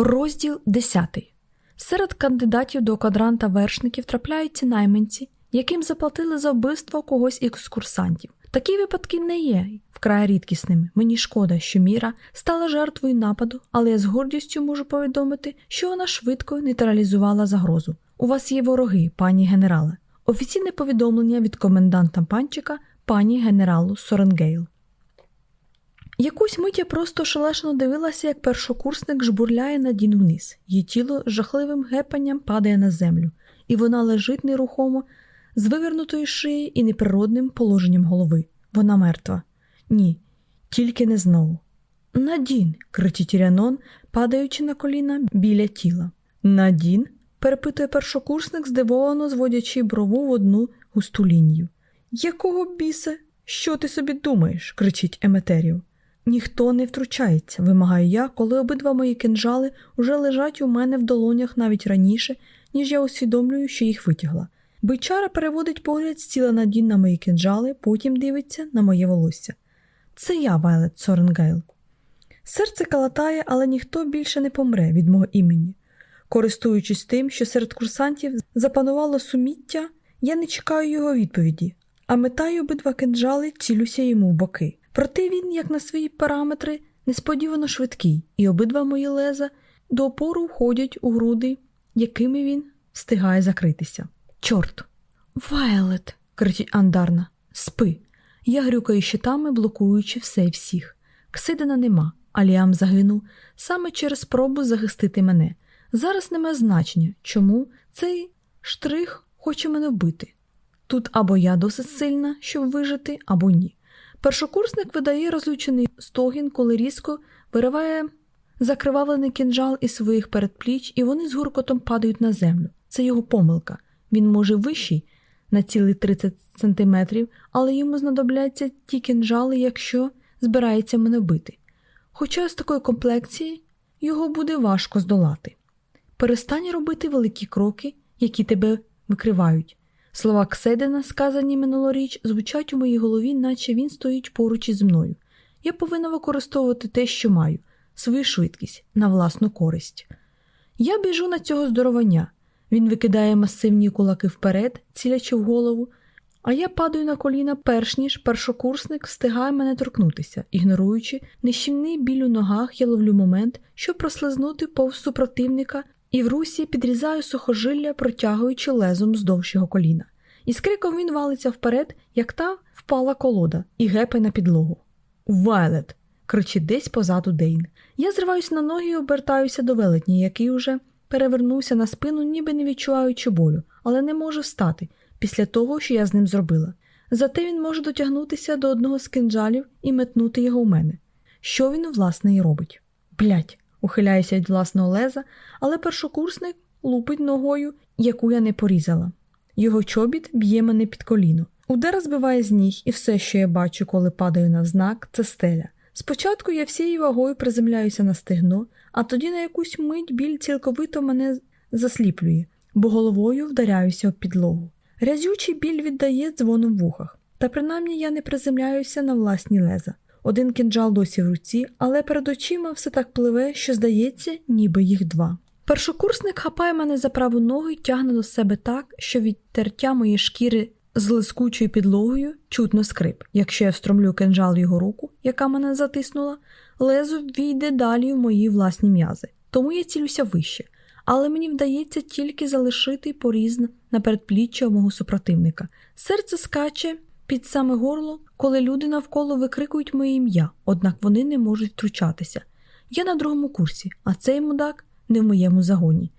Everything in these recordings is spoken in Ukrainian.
Розділ 10. Серед кандидатів до квадранта вершників трапляються найманці, яким заплатили за вбивство когось із курсантів. Такі випадки не є вкрай рідкісними. Мені шкода, що Міра стала жертвою нападу, але я з гордістю можу повідомити, що вона швидко нейтралізувала загрозу. У вас є вороги, пані генерале. Офіційне повідомлення від коменданта Панчека пані генералу Соренгейл. Якусь мить я просто шелешно дивилася, як першокурсник жбурляє Надін вниз. Її тіло з жахливим гепанням падає на землю, і вона лежить нерухомо, з вивернутою шиєю і неприродним положенням голови. Вона мертва. Ні, тільки не знову. Надін. кричить Рянон, падаючи на коліна біля тіла. Надін? перепитує першокурсник, здивовано зводячи брову в одну густу лінію. Якого біса? Що ти собі думаєш? кричить Еметеріо. Ніхто не втручається, вимагаю я, коли обидва мої кинжали вже лежать у мене в долонях навіть раніше, ніж я усвідомлюю, що їх витягла. Бичара переводить погляд з тіла Надін на мої кинжали, потім дивиться на моє волосся. Це я, Вайлет Соренгейл. Серце калатає, але ніхто більше не помре від мого імені. Користуючись тим, що серед курсантів запанувало сум'яття, я не чекаю його відповіді, а метаю обидва кинджали, цілюся йому в боки. Проте він, як на свої параметри, несподівано швидкий, і обидва мої леза до опору входять у груди, якими він встигає закритися. Чорт! Вайлет! кричить Андарна. Спи. Я грюкаю щитами, блокуючи все і всіх. Ксидина нема, Аліам загинув саме через спробу захистити мене. Зараз немає значення, чому цей штрих хоче мене вбити. Тут або я досить сильна, щоб вижити, або ні. Першокурсник видає розлючений стогін, коли різко вириває закривавлений кінжал із своїх передпліч, і вони з гуркотом падають на землю. Це його помилка. Він може вищий на цілий 30 сантиметрів, але йому знадобляться ті кінжали, якщо збирається мене бити. Хоча з такої комплекції його буде важко здолати. Перестань робити великі кроки, які тебе викривають. Слова Кседена, сказані минулоріч, звучать у моїй голові, наче він стоїть поруч із мною. Я повинна використовувати те, що маю, свою швидкість на власну користь. Я біжу на цього здоровання. Він викидає масивні кулаки вперед, цілячи в голову, а я падаю на коліна, перш ніж першокурсник встигає мене торкнутися, ігноруючи нищівний біль у ногах, я ловлю момент, щоб прослизнути повз супротивника і в русі підрізаю сухожилля, протягуючи лезом здовж його коліна. І з криком він валиться вперед, як та впала колода, і гепає на підлогу. Вайлет! кричить десь позаду Дейн. Я зриваюся на ноги і обертаюся до велетні, який уже перевернувся на спину, ніби не відчуваючи болю, але не може встати після того, що я з ним зробила. Зате він може дотягнутися до одного з кинджалів і метнути його в мене. Що він, власне, і робить? Блять, ухиляюся від власного леза, але першокурсник лупить ногою, яку я не порізала. Його чобіт б'є мене під коліно. Удар збиває з ніг, і все, що я бачу, коли падаю на знак, це стеля. Спочатку я всією вагою приземляюся на стегно, а тоді на якусь мить біль цілковито мене засліплює, бо головою вдаряюся в підлогу. Рязючий біль віддає дзвоном в вухах, та принаймні я не приземляюся на власні леза. Один кінджал досі в руці, але перед очима все так пливе, що здається, ніби їх два. Першокурсник хапає мене за праву ногу і тягне до себе так, що від тертя моєї шкіри з лискучою підлогою чутно скрип. Якщо я встромлю кинжал в його руку, яка мене затиснула, лезо війде далі в мої власні м'язи. Тому я цілюся вище, але мені вдається тільки залишити поріз на передпліччя мого супротивника. Серце скаче під саме горло, коли люди навколо викрикують моє ім'я, однак вони не можуть втручатися. Я на другому курсі, а цей мудак не в моєму загоні.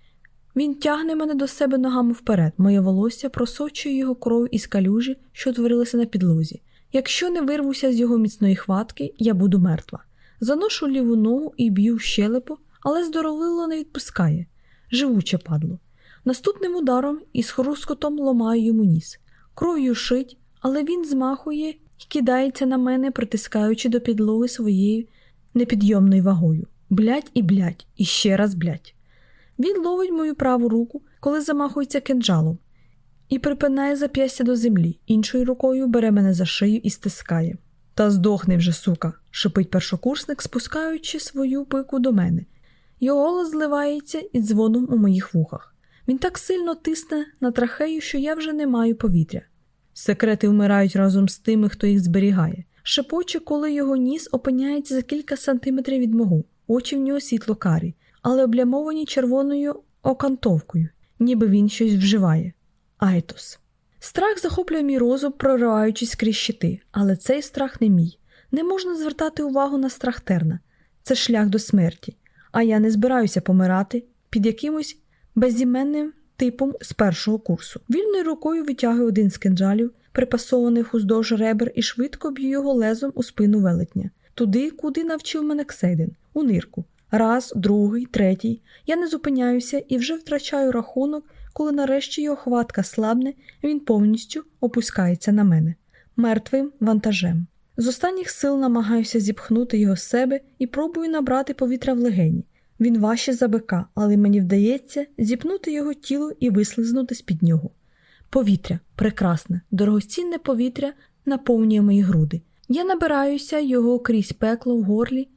Він тягне мене до себе ногами вперед, моє волосся просочує його кров із калюжі, що утворилися на підлозі. Якщо не вирвуся з його міцної хватки, я буду мертва. Заношу ліву ногу і б'ю в щелепу, але здоровило не відпускає. Живуче падло. Наступним ударом із хрускотом ломаю йому ніс. Кров'ю шить, але він змахує і кидається на мене, притискаючи до підлоги своєю непідйомною вагою. Блять і блять, і ще раз блять. Він ловить мою праву руку, коли замахується кинджалом, і припинає зап'ястя до землі, іншою рукою бере мене за шию і стискає. Та здохни вже, сука, шипить першокурсник, спускаючи свою пику до мене. Його голос зливається із дзвоном у моїх вухах. Він так сильно тисне на трахею, що я вже не маю повітря. Секрети вмирають разом з тими, хто їх зберігає. Шепоче, коли його ніс опиняється за кілька сантиметрів від мого, очі в нього світло карі, але облямовані червоною окантовкою, ніби він щось вживає. Айтос. Страх захоплює мій розум, прориваючись крізь щити, але цей страх не мій. Не можна звертати увагу на страх терна. Це шлях до смерті. А я не збираюся помирати під якимось безіменним типом з першого курсу. Вільною рукою витягую один з кинджалів, припасованих уздовж ребер, і швидко б'ю його лезом у спину велетня, туди, куди навчив мене Ксейден, у нирку. Раз, другий, третій. Я не зупиняюся і вже втрачаю рахунок, коли нарешті його хватка слабне, він повністю опускається на мене мертвим вантажем. З останніх сил намагаюся зіпхнути його з себе і пробую набрати повітря в легені. Він важче за бика, але мені вдається зіпнути його тіло і вислизнути з під нього. Повітря прекрасне, дорогоцінне повітря наповнює мої груди. Я набираюся його крізь пекло в горлі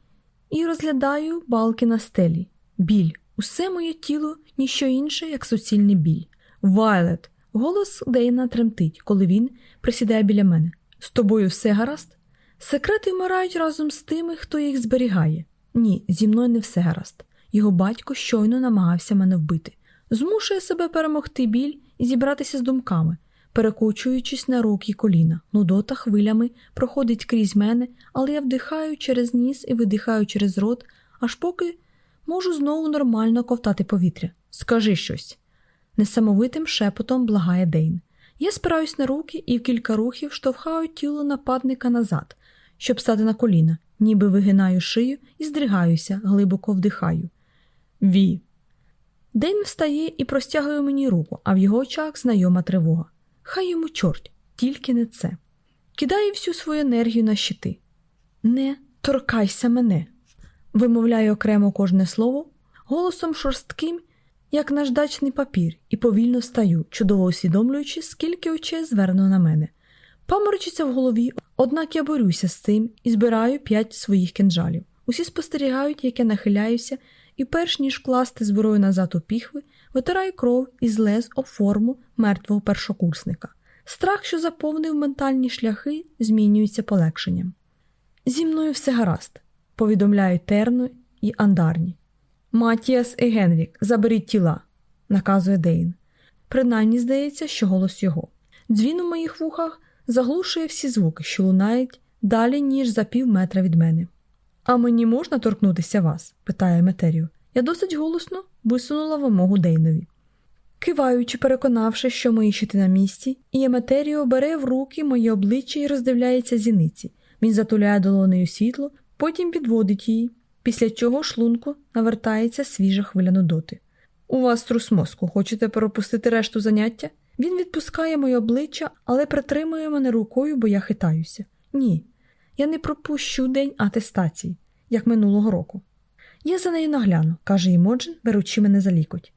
і розглядаю балки на стелі. Біль. Усе моє тіло ніщо інше, як суцільний біль. Вайлет. Голос Дейна тремтить, коли він присідає біля мене. З тобою все гаразд? Секрети вмирають разом з тими, хто їх зберігає. Ні, зі мною не все гаразд. Його батько щойно намагався мене вбити. Змушує себе перемогти біль і зібратися з думками, перекочуючись на руки й коліна. Нудота хвилями проходить крізь мене, але я вдихаю через ніс і видихаю через рот, аж поки можу знову нормально ковтати повітря. Скажи щось. Несамовитим шепотом благає Дейн. Я спираюсь на руки і в кілька рухів штовхаю тіло нападника назад, щоб стати на коліна, ніби вигинаю шию і здригаюся, глибоко вдихаю. Ві. Дейн встає і простягує мені руку, а в його очах знайома тривога. Хай йому чорт, тільки не це. Кидає всю свою енергію на щити. Не торкайся мене. Вимовляю окремо кожне слово, голосом шорстким, як наждачний папір, і повільно стаю, чудово усвідомлюючи, скільки очей звернено на мене. Паморочиться в голові, однак я борюся з цим і збираю п'ять своїх кинджалів. Усі спостерігають, як я нахиляюся, і, перш ніж класти зброю назад у піхви, витираю кров із лез об форму мертвого першокурсника. Страх, що заповнив ментальні шляхи, змінюється полегшенням. Зі мною все гаразд, повідомляють Терну і Андарні. Матіас і Генрік, заберіть тіла, наказує Дейн. Принаймні здається, що голос його. Дзвін у моїх вухах заглушує всі звуки, що лунають далі, ніж за пів метра від мене. А мені можна торкнутися вас? питає Метеріо. Я досить голосно висунула вимогу Дейнові. Киваючи, переконавши, що мої щити на місці, і Еметеріо бере в руки моє обличчя і роздивляється зіниці. Він затуляє долонею світло, потім підводить її, після чого шлунку навертається свіжа хвиля нудоти. У вас трус мозку, хочете пропустити решту заняття? Він відпускає моє обличчя, але притримує мене рукою, бо я хитаюся. Ні, я не пропущу день атестації, як минулого року. Я за нею нагляну, каже Імоджин, беручи мене за лікоть.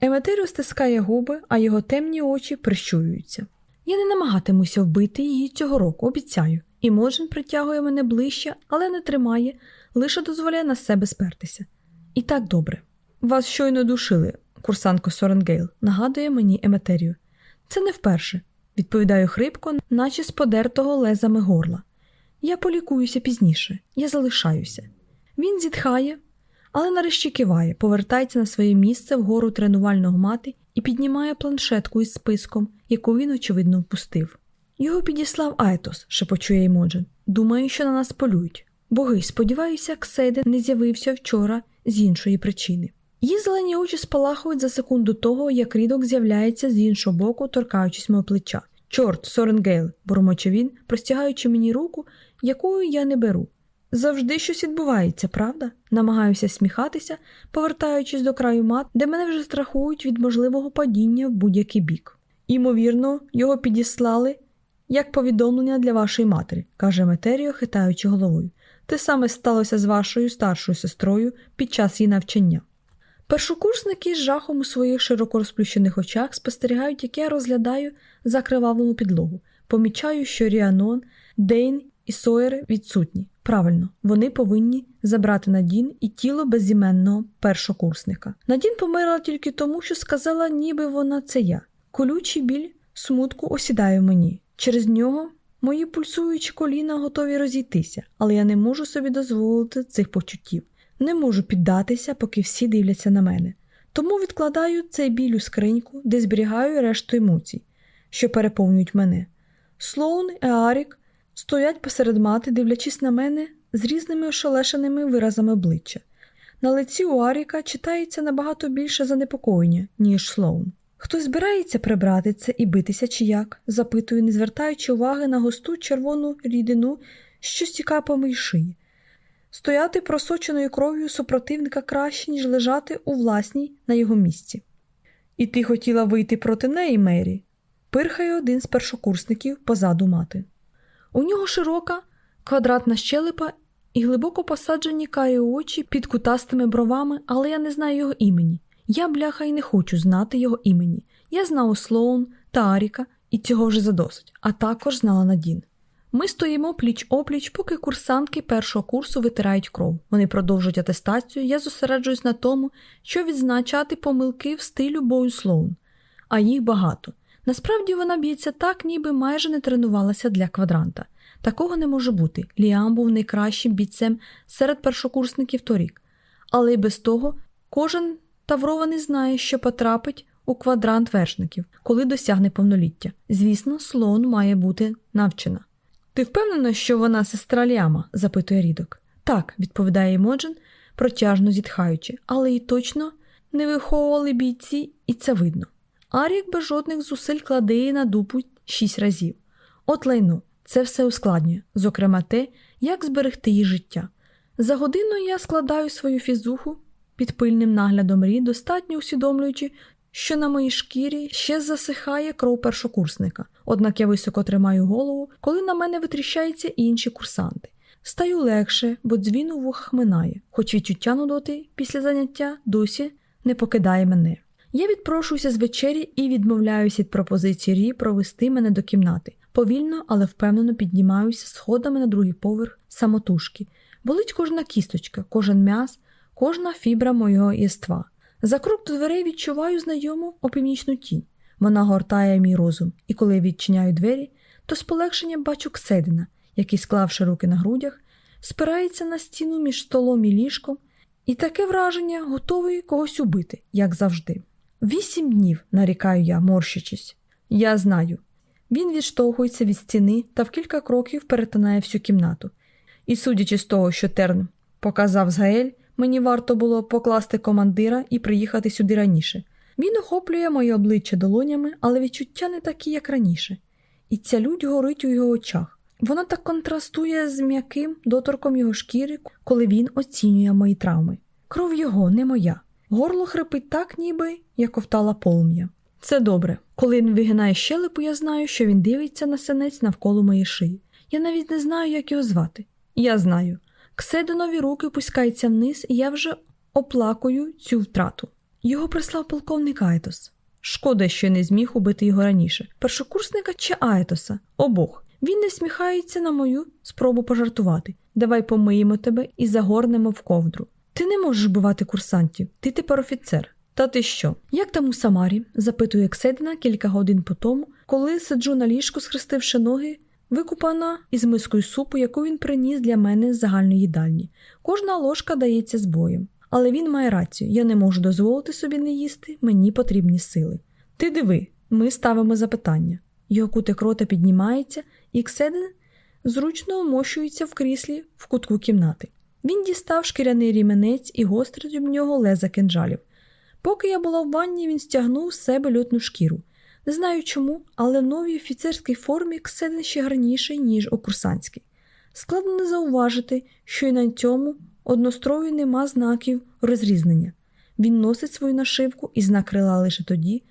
Еметеріо стискає губи, а його темні очі прищурюються. Я не намагатимуся вбити її цього року, обіцяю. Імоджин притягує мене ближче, але не тримає, лише дозволяє на себе спертися. І так добре. Вас щойно душили, курсантко Соренгейл, нагадує мені Еметеріо. Це не вперше, відповідаю хрипко, наче з подертого лезами горла. Я полікуюся пізніше, я залишаюся. Він зітхає, але нарешті киває, повертається на своє місце вгору тренувального мати і піднімає планшетку із списком, яку він, очевидно, впустив. Його підіслав Айтос, шепочує Імоджин. Думаю, що на нас полюють. Боги, сподіваюся, Ксейден не з'явився вчора з іншої причини. Її зелені очі спалахують за секунду того, як рідок з'являється з іншого боку, торкаючись мого плеча. Чорт, Соренгейл, бурмоче він, простягаючи мені руку, якої я не беру. Завжди щось відбувається, правда? Намагаюся усміхатися, повертаючись до краю мата, де мене вже страхують від можливого падіння в будь-який бік. Імовірно, його підіслали як повідомлення для вашої матері, каже Еметеріо, хитаючи головою. Те саме сталося з вашою старшою сестрою під час її навчання. Першокурсники з жахом у своїх широко розплющених очах спостерігають, як я розглядаю закривавлену підлогу, помічаю, що Ріанон, Дейн і Сойер відсутні. Правильно, вони повинні забрати Надін і тіло безіменного першокурсника. Надін померла тільки тому, що сказала, ніби вона це я. Колючий біль смутку осідає мені. Через нього мої пульсуючі коліна готові розійтися, але я не можу собі дозволити цих почуттів. Не можу піддатися, поки всі дивляться на мене. Тому відкладаю цей біль у скриньку, де зберігаю решту емоцій, що переповнюють мене. Слоун і Арік стоять посеред мати, дивлячись на мене з різними ошелешеними виразами обличчя. На лиці у Аріка читається набагато більше занепокоєння, ніж Слоун. Хтось збирається прибрати це і битися чи як? запитую, не звертаючи уваги на густу червону рідину, що стікає по моїй шиї. Стояти просоченою кров'ю супротивника краще, ніж лежати у власній на його місці. І ти хотіла вийти проти неї, Мері? Пирхає один з першокурсників позаду мати. У нього широка, квадратна щелепа і глибоко посаджені карі очі під кутастими бровами, але я не знаю його імені. Я, бляха, і не хочу знати його імені. Я знав Слоун та Аріка, і цього вже задосить, а також знала Надін. Ми стоїмо пліч опліч, поки курсантки першого курсу витирають кров. Вони продовжують атестацію. Я зосереджуюсь на тому, що відзначати помилки в стилю бою Слоун, а їх багато. Насправді вона б'ється так, ніби майже не тренувалася для квадранта. Такого не може бути. Ліам був найкращим бійцем серед першокурсників торік. Але й без того кожен таврований знає, що потрапить у квадрант вершників, коли досягне повноліття. Звісно, слон має бути навчена. Ти впевнена, що вона сестра Ліама? запитує рідок. Так, відповідає Імоджен, протяжно зітхаючи, але й точно не виховували бійці, і це видно. Арік без жодних зусиль кладе її на дупу шість разів. От лайно, це все ускладнює, зокрема те, як зберегти її життя. За годину я складаю свою фізуху під пильним наглядом Рі, достатньо усвідомлюючи, що на моїй шкірі ще засихає кров першокурсника, однак я високо тримаю голову, коли на мене витріщаються інші курсанти. Стаю легше, бо дзвін у вухах минає, хоч відчуття нудоти після заняття досі не покидає мене. Я відпрошуюся з вечері і відмовляюся від пропозиції Рі провести мене до кімнати. Повільно, але впевнено піднімаюся сходами на другий поверх самотужки. Болить кожна кісточка, кожен м'яз, кожна фібра моєго єства. За крок до дверей відчуваю знайому опівнічну тінь. Вона гортає мій розум, і коли я відчиняю двері, то з полегшенням бачу Кседина, який, склавши руки на грудях, спирається на стіну між столом і ліжком, і таке враження готовий когось убити, як завжди. Вісім днів, нарікаю я, морщачись. Я знаю. Він відштовхується від стіни та в кілька кроків перетинає всю кімнату. І, судячи з того, що Терн показав Згаель, мені варто було покласти командира і приїхати сюди раніше. Він охоплює моє обличчя долонями, але відчуття не такі, як раніше, і ця лють горить у його очах. Вона так контрастує з м'яким доторком його шкіри, коли він оцінює мої травми. Кров його, не моя. Горло хрипить так, ніби як ковтала полум'я. Це добре. Коли він вигинає щелепу, я знаю, що він дивиться на сенець навколо моєї шиї. Я навіть не знаю, як його звати. Я знаю. Ксединові руки опускаються вниз, і я вже оплакую цю втрату. Його прислав полковник Айтос. Шкода, що не зміг убити його раніше. Першокурсника чи Айтоса? Обох. Він не сміхається на мою спробу пожартувати. Давай помиємо тебе і загорнемо в ковдру. Ти не можеш бувати курсантів, ти тепер офіцер. Та ти що? Як там у Самарі? запитує Кседина кілька годин по тому, коли сиджу на ліжку, схрестивши ноги, викупана із мискою супу, яку він приніс для мене з загальної їдальні. Кожна ложка дається з боєм. Але він має рацію, я не можу дозволити собі не їсти, мені потрібні сили. Ти диви, ми ставимо запитання. Його кутик рота піднімається, і Кседин зручно вмощується в кріслі в кутку кімнати. Він дістав шкіряний ріменець і гострить об нього леза кинджалів. Поки я була в ванні, він стягнув з себе льотну шкіру. Не знаю чому, але в новій офіцерській формі Кседин ще гарніший, ніж у курсантській. Складно не зауважити, що й на цьому однострою нема знаків розрізнення. Він носить свою нашивку і знак крила лише тоді,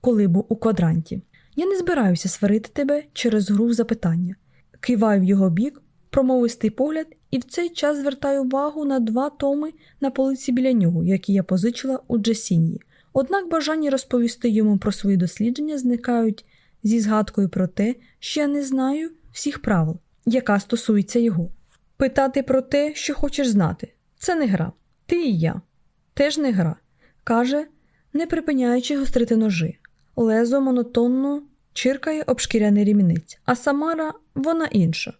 коли був у квадранті. Я не збираюся сварити тебе через гру запитання. Киваю в його бік, промовистий погляд, і в цей час звертаю увагу на два томи на полиці біля нього, які я позичила у Джасінії. Однак бажання розповісти йому про свої дослідження зникають зі згадкою про те, що я не знаю всіх правил. яка стосується його. Питати про те, що хочеш знати, це не гра. Ти і я. Теж не гра. Каже, не припиняючи гострити ножи. Лезо монотонно чиркає об шкіряний рімінець, а Самара вона інша.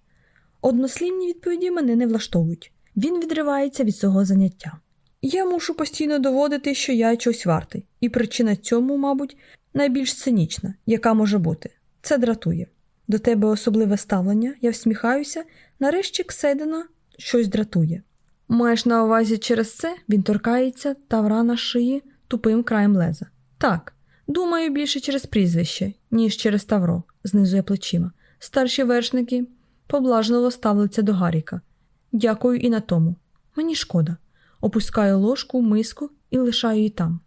Однослівні відповіді мене не влаштовують. Він відривається від свого заняття. Я мушу постійно доводити, що я чогось вартий, і причина цьому, мабуть, найбільш цинічна, яка може бути. Це дратує. До тебе особливе ставлення, я всміхаюся, нарешті Кседина щось дратує. Маєш на увазі через це він торкається тавра на шиї тупим краєм леза. Так, думаю, більше через прізвище, ніж через тавро, знизує плечима. Старші вершники поблажливо ставляться до Гаріка. Дякую і на тому. Мені шкода. Опускаю ложку миску і лишаю її там.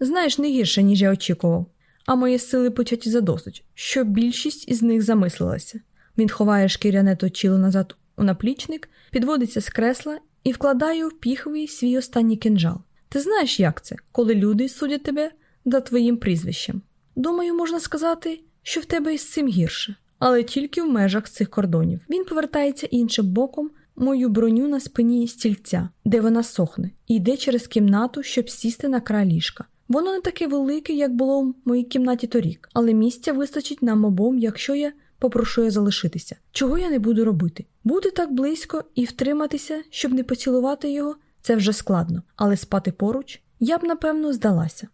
Знаєш, не гірше, ніж я очікував, а мої сили початі задосить, що більшість із них замислилася. Він ховає шкіряне точіло назад у наплічник, підводиться з кресла і вкладає в піховий свій останній кинжал. Ти знаєш, як це, коли люди судять тебе за твоїм прізвищем? Думаю, можна сказати, що в тебе із цим гірше, але тільки в межах цих кордонів. Він повертається іншим боком мою броню на спині стільця, де вона сохне, і йде через кімнату, щоб сісти на край ліжка. Воно не таке велике, як було в моїй кімнаті торік, але місця вистачить нам обом, якщо я попрошу я залишитися. Чого я не буду робити? Бути так близько і втриматися, щоб не поцілувати його, це вже складно, але спати поруч я б, напевно, здалася.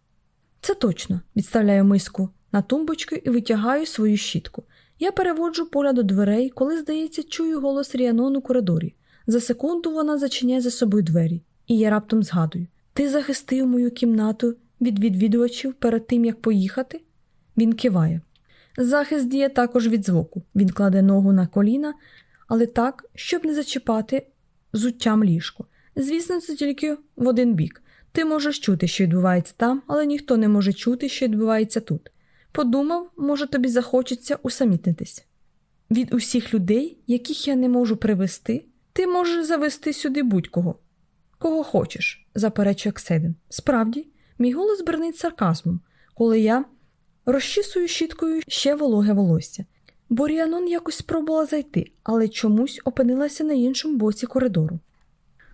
Це точно, відставляю миску на тумбочку і витягаю свою щітку. Я переводжу поля до дверей, коли, здається, чую голос Ріанон у коридорі. За секунду вона зачиняє за собою двері, і я раптом згадую: ти захистив мою кімнату від відвідувачів перед тим, як поїхати? Він киває. Захист діє також від звуку. Він кладе ногу на коліна, але так, щоб не зачіпати зуттям ліжко. Звісно, це тільки в один бік. Ти можеш чути, що відбувається там, але ніхто не може чути, що відбувається тут. Подумав, може, тобі захочеться усамітнитись. Від усіх людей, яких я не можу привести, ти можеш завести сюди будь-кого. Кого хочеш, заперечує Кседин. Справді, мій голос бернить сарказмом, коли я розчісую щіткою ще вологе волосся. Боріанон якось спробувала зайти, але чомусь опинилася на іншому боці коридору.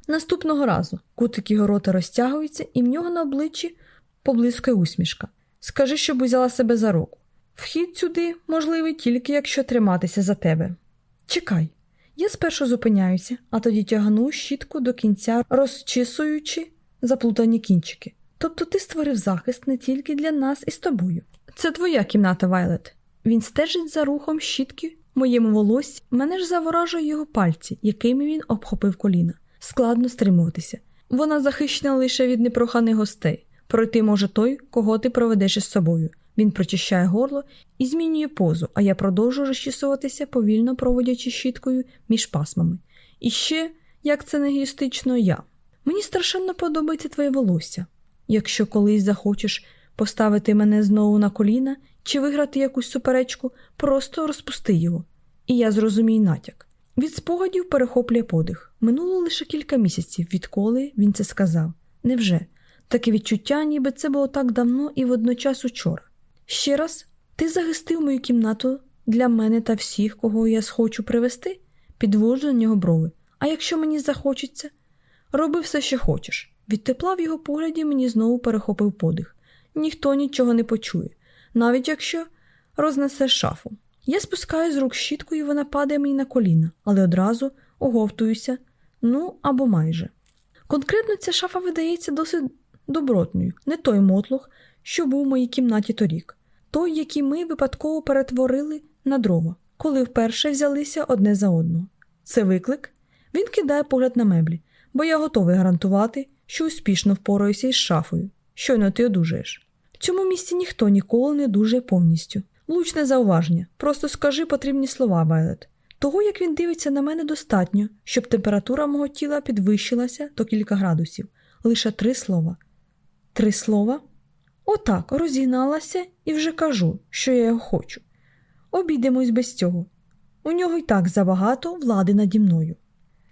Наступного разу кутик його рота розтягується, і в нього на обличчі поблискує усмішка. Скажи, щоб узяла себе за руку. Вхід сюди можливий тільки якщо триматися за тебе. Чекай, я спершу зупиняюся, а тоді тягну щітку до кінця, розчісуючи заплутані кінчики. Тобто ти створив захист не тільки для нас і з тобою. Це твоя кімната, Вайлет. Він стежить за рухом щітки моєму волоссі, мене ж заворажує його пальці, якими він обхопив коліна. Складно стримуватися. Вона захищена лише від непроханих гостей. Пройти може той, кого ти проведеш із собою. Він прочищає горло і змінює позу, а я продовжую розчісуватися, повільно проводячи щіткою між пасмами. І ще, як це не егоїстично, я. Мені страшенно подобається твоє волосся. Якщо колись захочеш поставити мене знову на коліна чи виграти якусь суперечку, просто розпусти його. І я зрозумію натяк. Від спогадів перехоплює подих. Минуло лише кілька місяців, відколи він це сказав. Невже? Таке відчуття, ніби це було так давно і водночас учора. Ще раз, ти захистив мою кімнату для мене та всіх, кого я схочу привезти, підвожу на нього брови. А якщо мені захочеться, роби все, що хочеш. Від тепла в його погляді мені знову перехопив подих. Ніхто нічого не почує, навіть якщо рознесе шафу. Я спускаю з рук щітку, і вона падає мені на коліна, але одразу оговтуюся, ну або майже. Конкретно ця шафа видається досить добротною, не той мотлох, що був у моїй кімнаті торік, той, який ми випадково перетворили на дрова, коли вперше взялися одне за одного. Це виклик. Він кидає погляд на меблі, бо я готовий гарантувати, що успішно впораюся із шафою. Щойно ти одужаєш. В цьому місці ніхто ніколи не дужає повністю. Лучне зауваження. Просто скажи потрібні слова, Вайлет. Того, як він дивиться на мене, достатньо, щоб температура мого тіла підвищилася до кілька градусів. Лише три слова. Три слова? Отак, розігналася і вже кажу, що я його хочу. Обійдемось без цього. У нього й так забагато влади наді мною.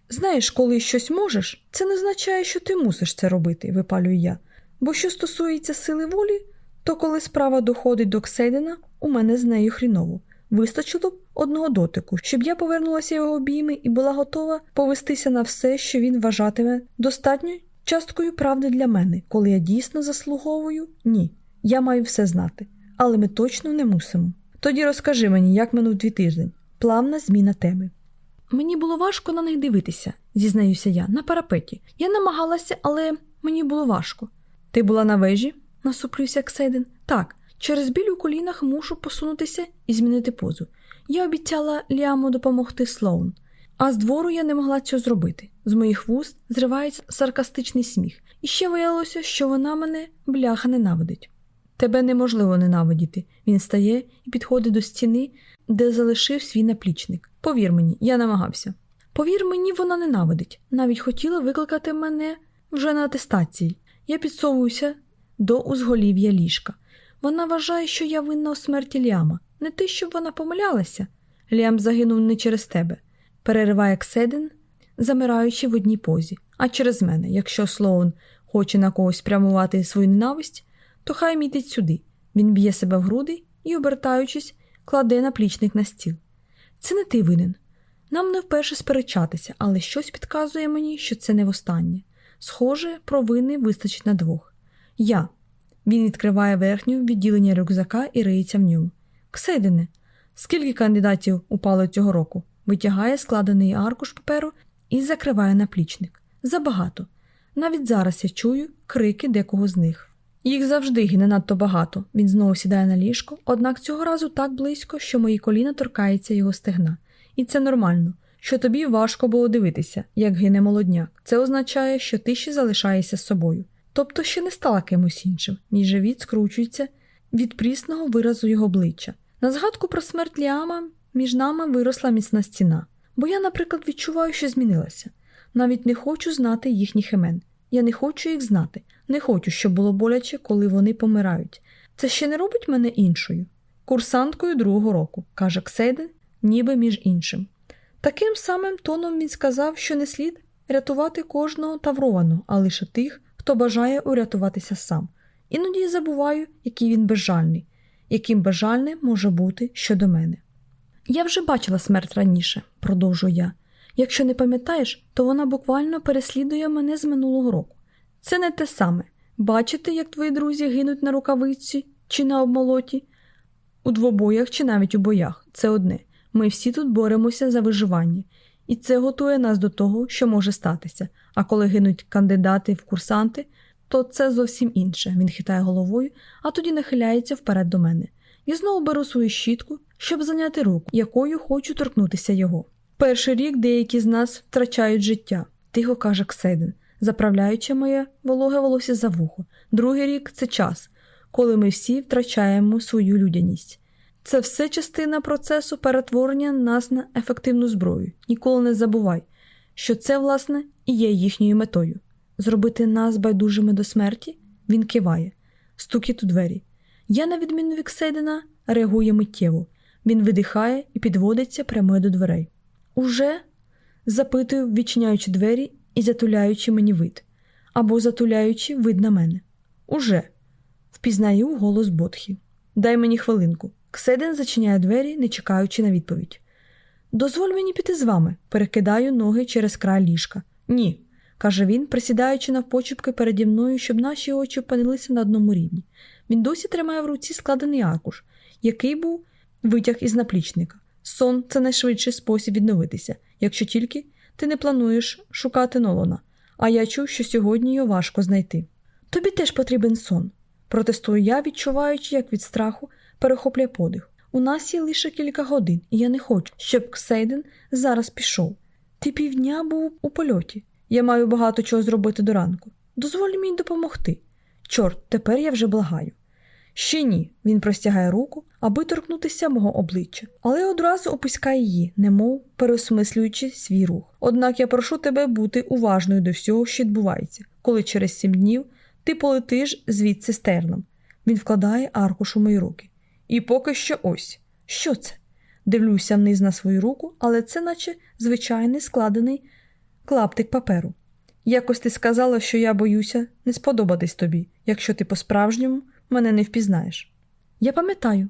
Знаєш, коли щось можеш, це не означає, що ти мусиш це робити, випалюю я. Бо що стосується сили волі, то коли справа доходить до Ксейдена, у мене з нею хріново. Вистачило б одного дотику, щоб я повернулася його обійми і була готова повестися на все, що він вважатиме достатньою часткою правди для мене, коли я дійсно заслуговую? Ні. Я маю все знати, але ми точно не мусимо. Тоді розкажи мені, як минув дві тиждень. Плавна зміна теми. Мені було важко на них дивитися, зізнаюся я, на парапеті. Я намагалася, але мені було важко. Ти була на вежі? насуплюся Ксейден. Так, через біль у колінах мушу посунутися і змінити позу. Я обіцяла Ліаму допомогти Слоун, а з двору я не могла цього зробити. З моїх вуст зривається саркастичний сміх, і ще виявилося, що вона мене бляха ненавидить. Тебе неможливо ненавидіти. Він стає і підходить до стіни, де залишив свій наплічник. Повір мені, я намагався. Повір мені, вона ненавидить. Навіть хотіла викликати мене вже на атестації. Я підсовуюся до узголів'я ліжка. Вона вважає, що я винна у смерті Ліама. Не те, щоб вона помилялася. Ліам загинув не через тебе, перериває Кседен, замираючи в одній позі, а через мене, якщо Слоун хоче на когось спрямувати свою ненависть, то хай мітить сюди. Він б'є себе в груди і, обертаючись, кладе наплічник на стіл. Це не ти винен. Нам не вперше сперечатися, але щось підказує мені, що це не востаннє. Схоже, провини вистачить на двох. Я. Він відкриває верхню відділення рюкзака і риється в ньому. Ксейдене, скільки кандидатів упало цього року? Витягає складений аркуш паперу і закриває наплічник. Забагато. Навіть зараз я чую крики декого з них. Їх завжди гине надто багато. Він знову сідає на ліжко, однак цього разу так близько, що мої коліна торкаються його стегна. І це нормально, що тобі важко було дивитися, як гине молодняк. Це означає, що ти ще залишаєшся з собою. Тобто ще не стала кимось іншим. Мій живіт скручується від прісного виразу його обличчя. На згадку про смерть Ліама між нами виросла міцна стіна, бо я, наприклад, відчуваю, що змінилася. Навіть не хочу знати їхніх імен. Я не хочу їх знати, не хочу, щоб було боляче, коли вони помирають. Це ще не робить мене іншою. Курсанткою другого року, каже Ксейден, ніби між іншим. Таким самим тоном він сказав, що не слід рятувати кожного таврованого, а лише тих, хто бажає урятуватися сам. Іноді я забуваю, який він безжальний, яким безжальним може бути щодо мене. Я вже бачила смерть раніше, продовжую я. Якщо не пам'ятаєш, то вона буквально переслідує мене з минулого року. Це не те саме бачити, як твої друзі гинуть на рукавиці чи на обмолоті, у двобоях чи навіть у боях. Це одне. Ми всі тут боремося за виживання, і це готує нас до того, що може статися. А коли гинуть кандидати в курсанти, то це зовсім інше. Він хитає головою, а тоді нахиляється вперед до мене. І знову беру свою щітку, щоб зайняти руку, якою хочу торкнутися його. Перший рік деякі з нас втрачають життя, тихо каже Ксейден, заправляючи моє вологе волосся за вухо. Другий рік це час, коли ми всі втрачаємо свою людяність. Це все частина процесу перетворення нас на ефективну зброю. Ніколи не забувай, що це, власне, і є їхньою метою. Зробити нас байдужими до смерті він киває, стукіт у двері. Я, на відміну від Ксейдена, реагує миттєво. Він видихає і підводиться прямою до дверей. Уже? запитую, відчиняючи двері і затуляючи мені вид, або затуляючи вид на мене. Уже. Впізнаю голос Ботхі. Дай мені хвилинку. Кседен зачиняє двері, не чекаючи на відповідь. Дозволь мені піти з вами, перекидаю ноги через край ліжка. Ні, каже він, присідаючи навпочепки переді мною, щоб наші очі опинилися на одному рівні. Він досі тримає в руці складений аркуш, який був витяг із наплічника. Сон це найшвидший спосіб відновитися, якщо тільки ти не плануєш шукати Нолона, а я чув, що сьогодні його важко знайти. Тобі теж потрібен сон, протестую я, відчуваючи, як від страху перехоплює подих. У нас є лише кілька годин, і я не хочу, щоб Ксейден зараз пішов. Ти півдня був у польоті. Я маю багато чого зробити до ранку. Дозволь мені допомогти. Чорт, тепер я вже благаю. Ще ні, він простягає руку, аби торкнутися мого обличчя, але одразу опускає її, немов переосмислюючи свій рух. Однак я прошу тебе бути уважною до всього, що відбувається, коли через сім днів ти полетиш звідси стерном. Він вкладає аркуш у мої руки. І поки що ось. Що це? Дивлюся вниз на свою руку, але це, наче звичайний складений клаптик паперу. Якось ти сказала, що я боюся не сподобатись тобі, якщо ти по-справжньому мене не впізнаєш. Я пам'ятаю,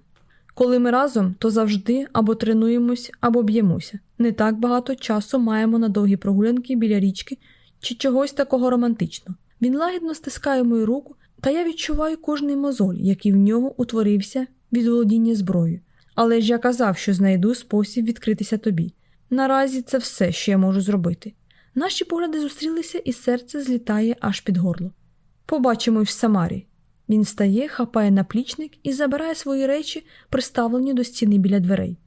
Коли ми разом, то завжди або тренуємось, або б'ємося. Не так багато часу маємо на довгі прогулянки біля річки чи чогось такого романтичного. Він лагідно стискає мою руку, та я відчуваю кожний мозоль, який в нього утворився від володіння зброєю. Але ж я казав, що знайду спосіб відкритися тобі. Наразі це все, що я можу зробити. Наші погляди зустрілися, і серце злітає аж під горло. Побачимось в Самарі. Він встає, хапає наплічник і забирає свої речі, приставлені до стіни біля дверей.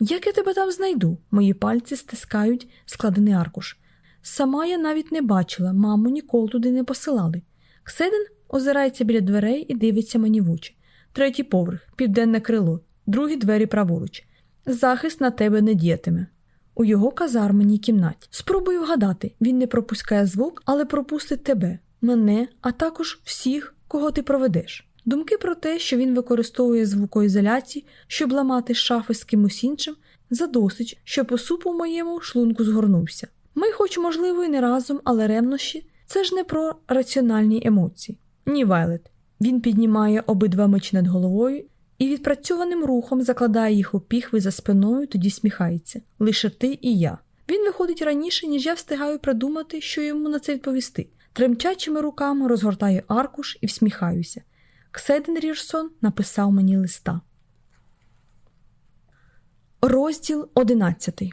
Як я тебе там знайду? Мої пальці стискають складений аркуш. Сама я навіть не бачила, маму ніколи туди не посилали. Кседен озирається біля дверей і дивиться мені в очі. Третій поверх, південне крило, другі двері праворуч. Захист на тебе не діятиме. У його казарменій кімнаті. Спробую вгадати, він не пропускає звук, але пропустить тебе, мене, а також всіх, кого ти проведеш. Думки про те, що він використовує звукоізоляції, щоб ламати шафи з кимось іншим, задосить, що по супу моєму шлунку згорнувся. Ми, хоч, можливо, і не разом, але ревнощі це ж не про раціональні емоції. Ні, Вайлет. Він піднімає обидва мечі над головою і відпрацьованим рухом закладає їх у піхви за спиною, тоді сміхається. Лише ти і я. Він виходить раніше, ніж я встигаю придумати, що йому на це відповісти. Тремтячими руками розгортаю аркуш і всміхаюся. Кседен Рірсон написав мені листа. Розділ одинадцятий.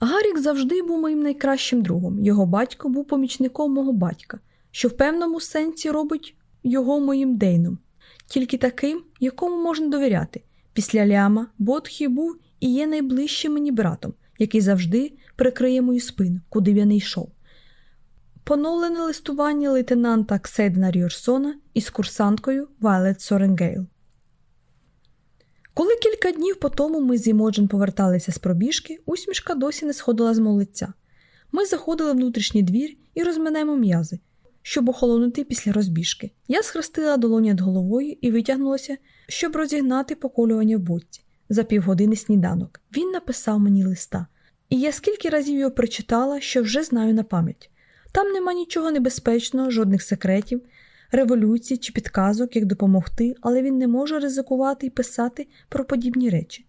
Гаррік завжди був моїм найкращим другом. Його батько був помічником мого батька, що в певному сенсі робить його моїм дейном, тільки таким, якому можна довіряти. Після Ліама Бодхі був і є найближчим мені братом, який завжди прикриє мою спину, куди б я не йшов. Поновлене листування лейтенанта Ксейдена Ріорсона із курсанткою Вайлет Соренгейл. Коли кілька днів по тому ми з Імоджен поверталися з пробіжки, усмішка досі не сходила з молиця. Ми заходили внутрішній двір і розминаємо м'язи, щоб охолонути після розбіжки. Я схрестила долоні над головою і витягнулася, щоб розігнати поколювання в боці. За півгодини сніданок. Він написав мені листа, і я скільки разів його прочитала, що вже знаю на пам'ять. Там нема нічого небезпечного, жодних секретів, революцій чи підказок, як допомогти, але він не може ризикувати і писати про подібні речі.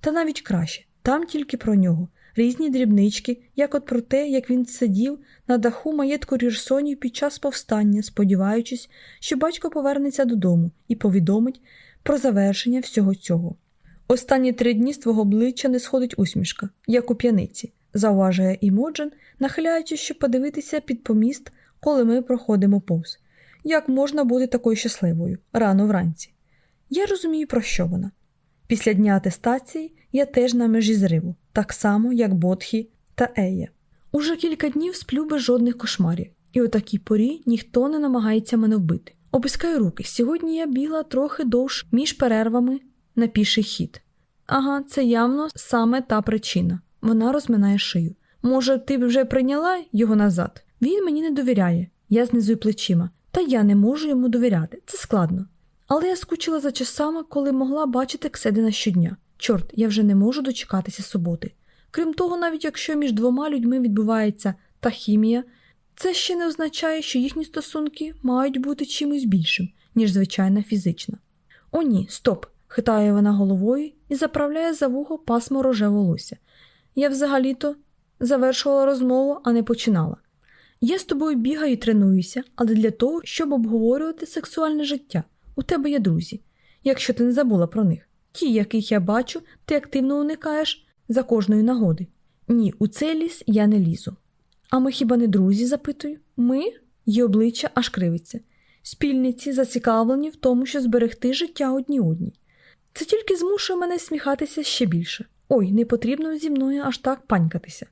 Та навіть краще там тільки про нього, різні дрібнички, як от про те, як він сидів на даху маєтку Рірсонів під час повстання, сподіваючись, що батько повернеться додому і повідомить про завершення всього цього. Останні три дні з твого обличчя не сходить усмішка, як у п'яниці, зауважує Імоджен, нахиляючись, щоб подивитися під поміст, коли ми проходимо повз. Як можна бути такою щасливою рано вранці? Я розумію, про що вона. Після дня атестації я теж на межі зриву, так само, як Бодхі та Ея. Уже кілька днів сплю без жодних кошмарів, і о такій порі ніхто не намагається мене вбити. Опускаю руки. Сьогодні я бігла трохи довш між перервами на піший хід. Ага, це явно саме та причина. Вона розминає шию. Може, ти б вже прийняла його назад? Він мені не довіряє. Я знизую плечима, та я не можу йому довіряти. Це складно. Але я скучила за часами, коли могла бачити Кседина щодня. Чорт, я вже не можу дочекатися суботи. Крім того, навіть якщо між двома людьми відбувається та хімія, це ще не означає, що їхні стосунки мають бути чимось більшим, ніж звичайна фізична. О, ні, стоп! хитає вона головою і заправляє за вухо пасмо роже волосся. Я взагалі-то завершувала розмову, а не починала. Я з тобою бігаю і тренуюся, але для того, щоб обговорювати сексуальне життя. У тебе є друзі, якщо ти не забула про них. Ті, яких я бачу, ти активно уникаєш за кожної нагоди. Ні, у цей ліс я не лізу. А ми хіба не друзі? запитую. Ми? Її обличчя аж кривиться. Спільниці зацікавлені в тому, що зберегти життя одні одній. Це тільки змушує мене сміхатися ще більше. Ой, не потрібно зі мною аж так панькатися.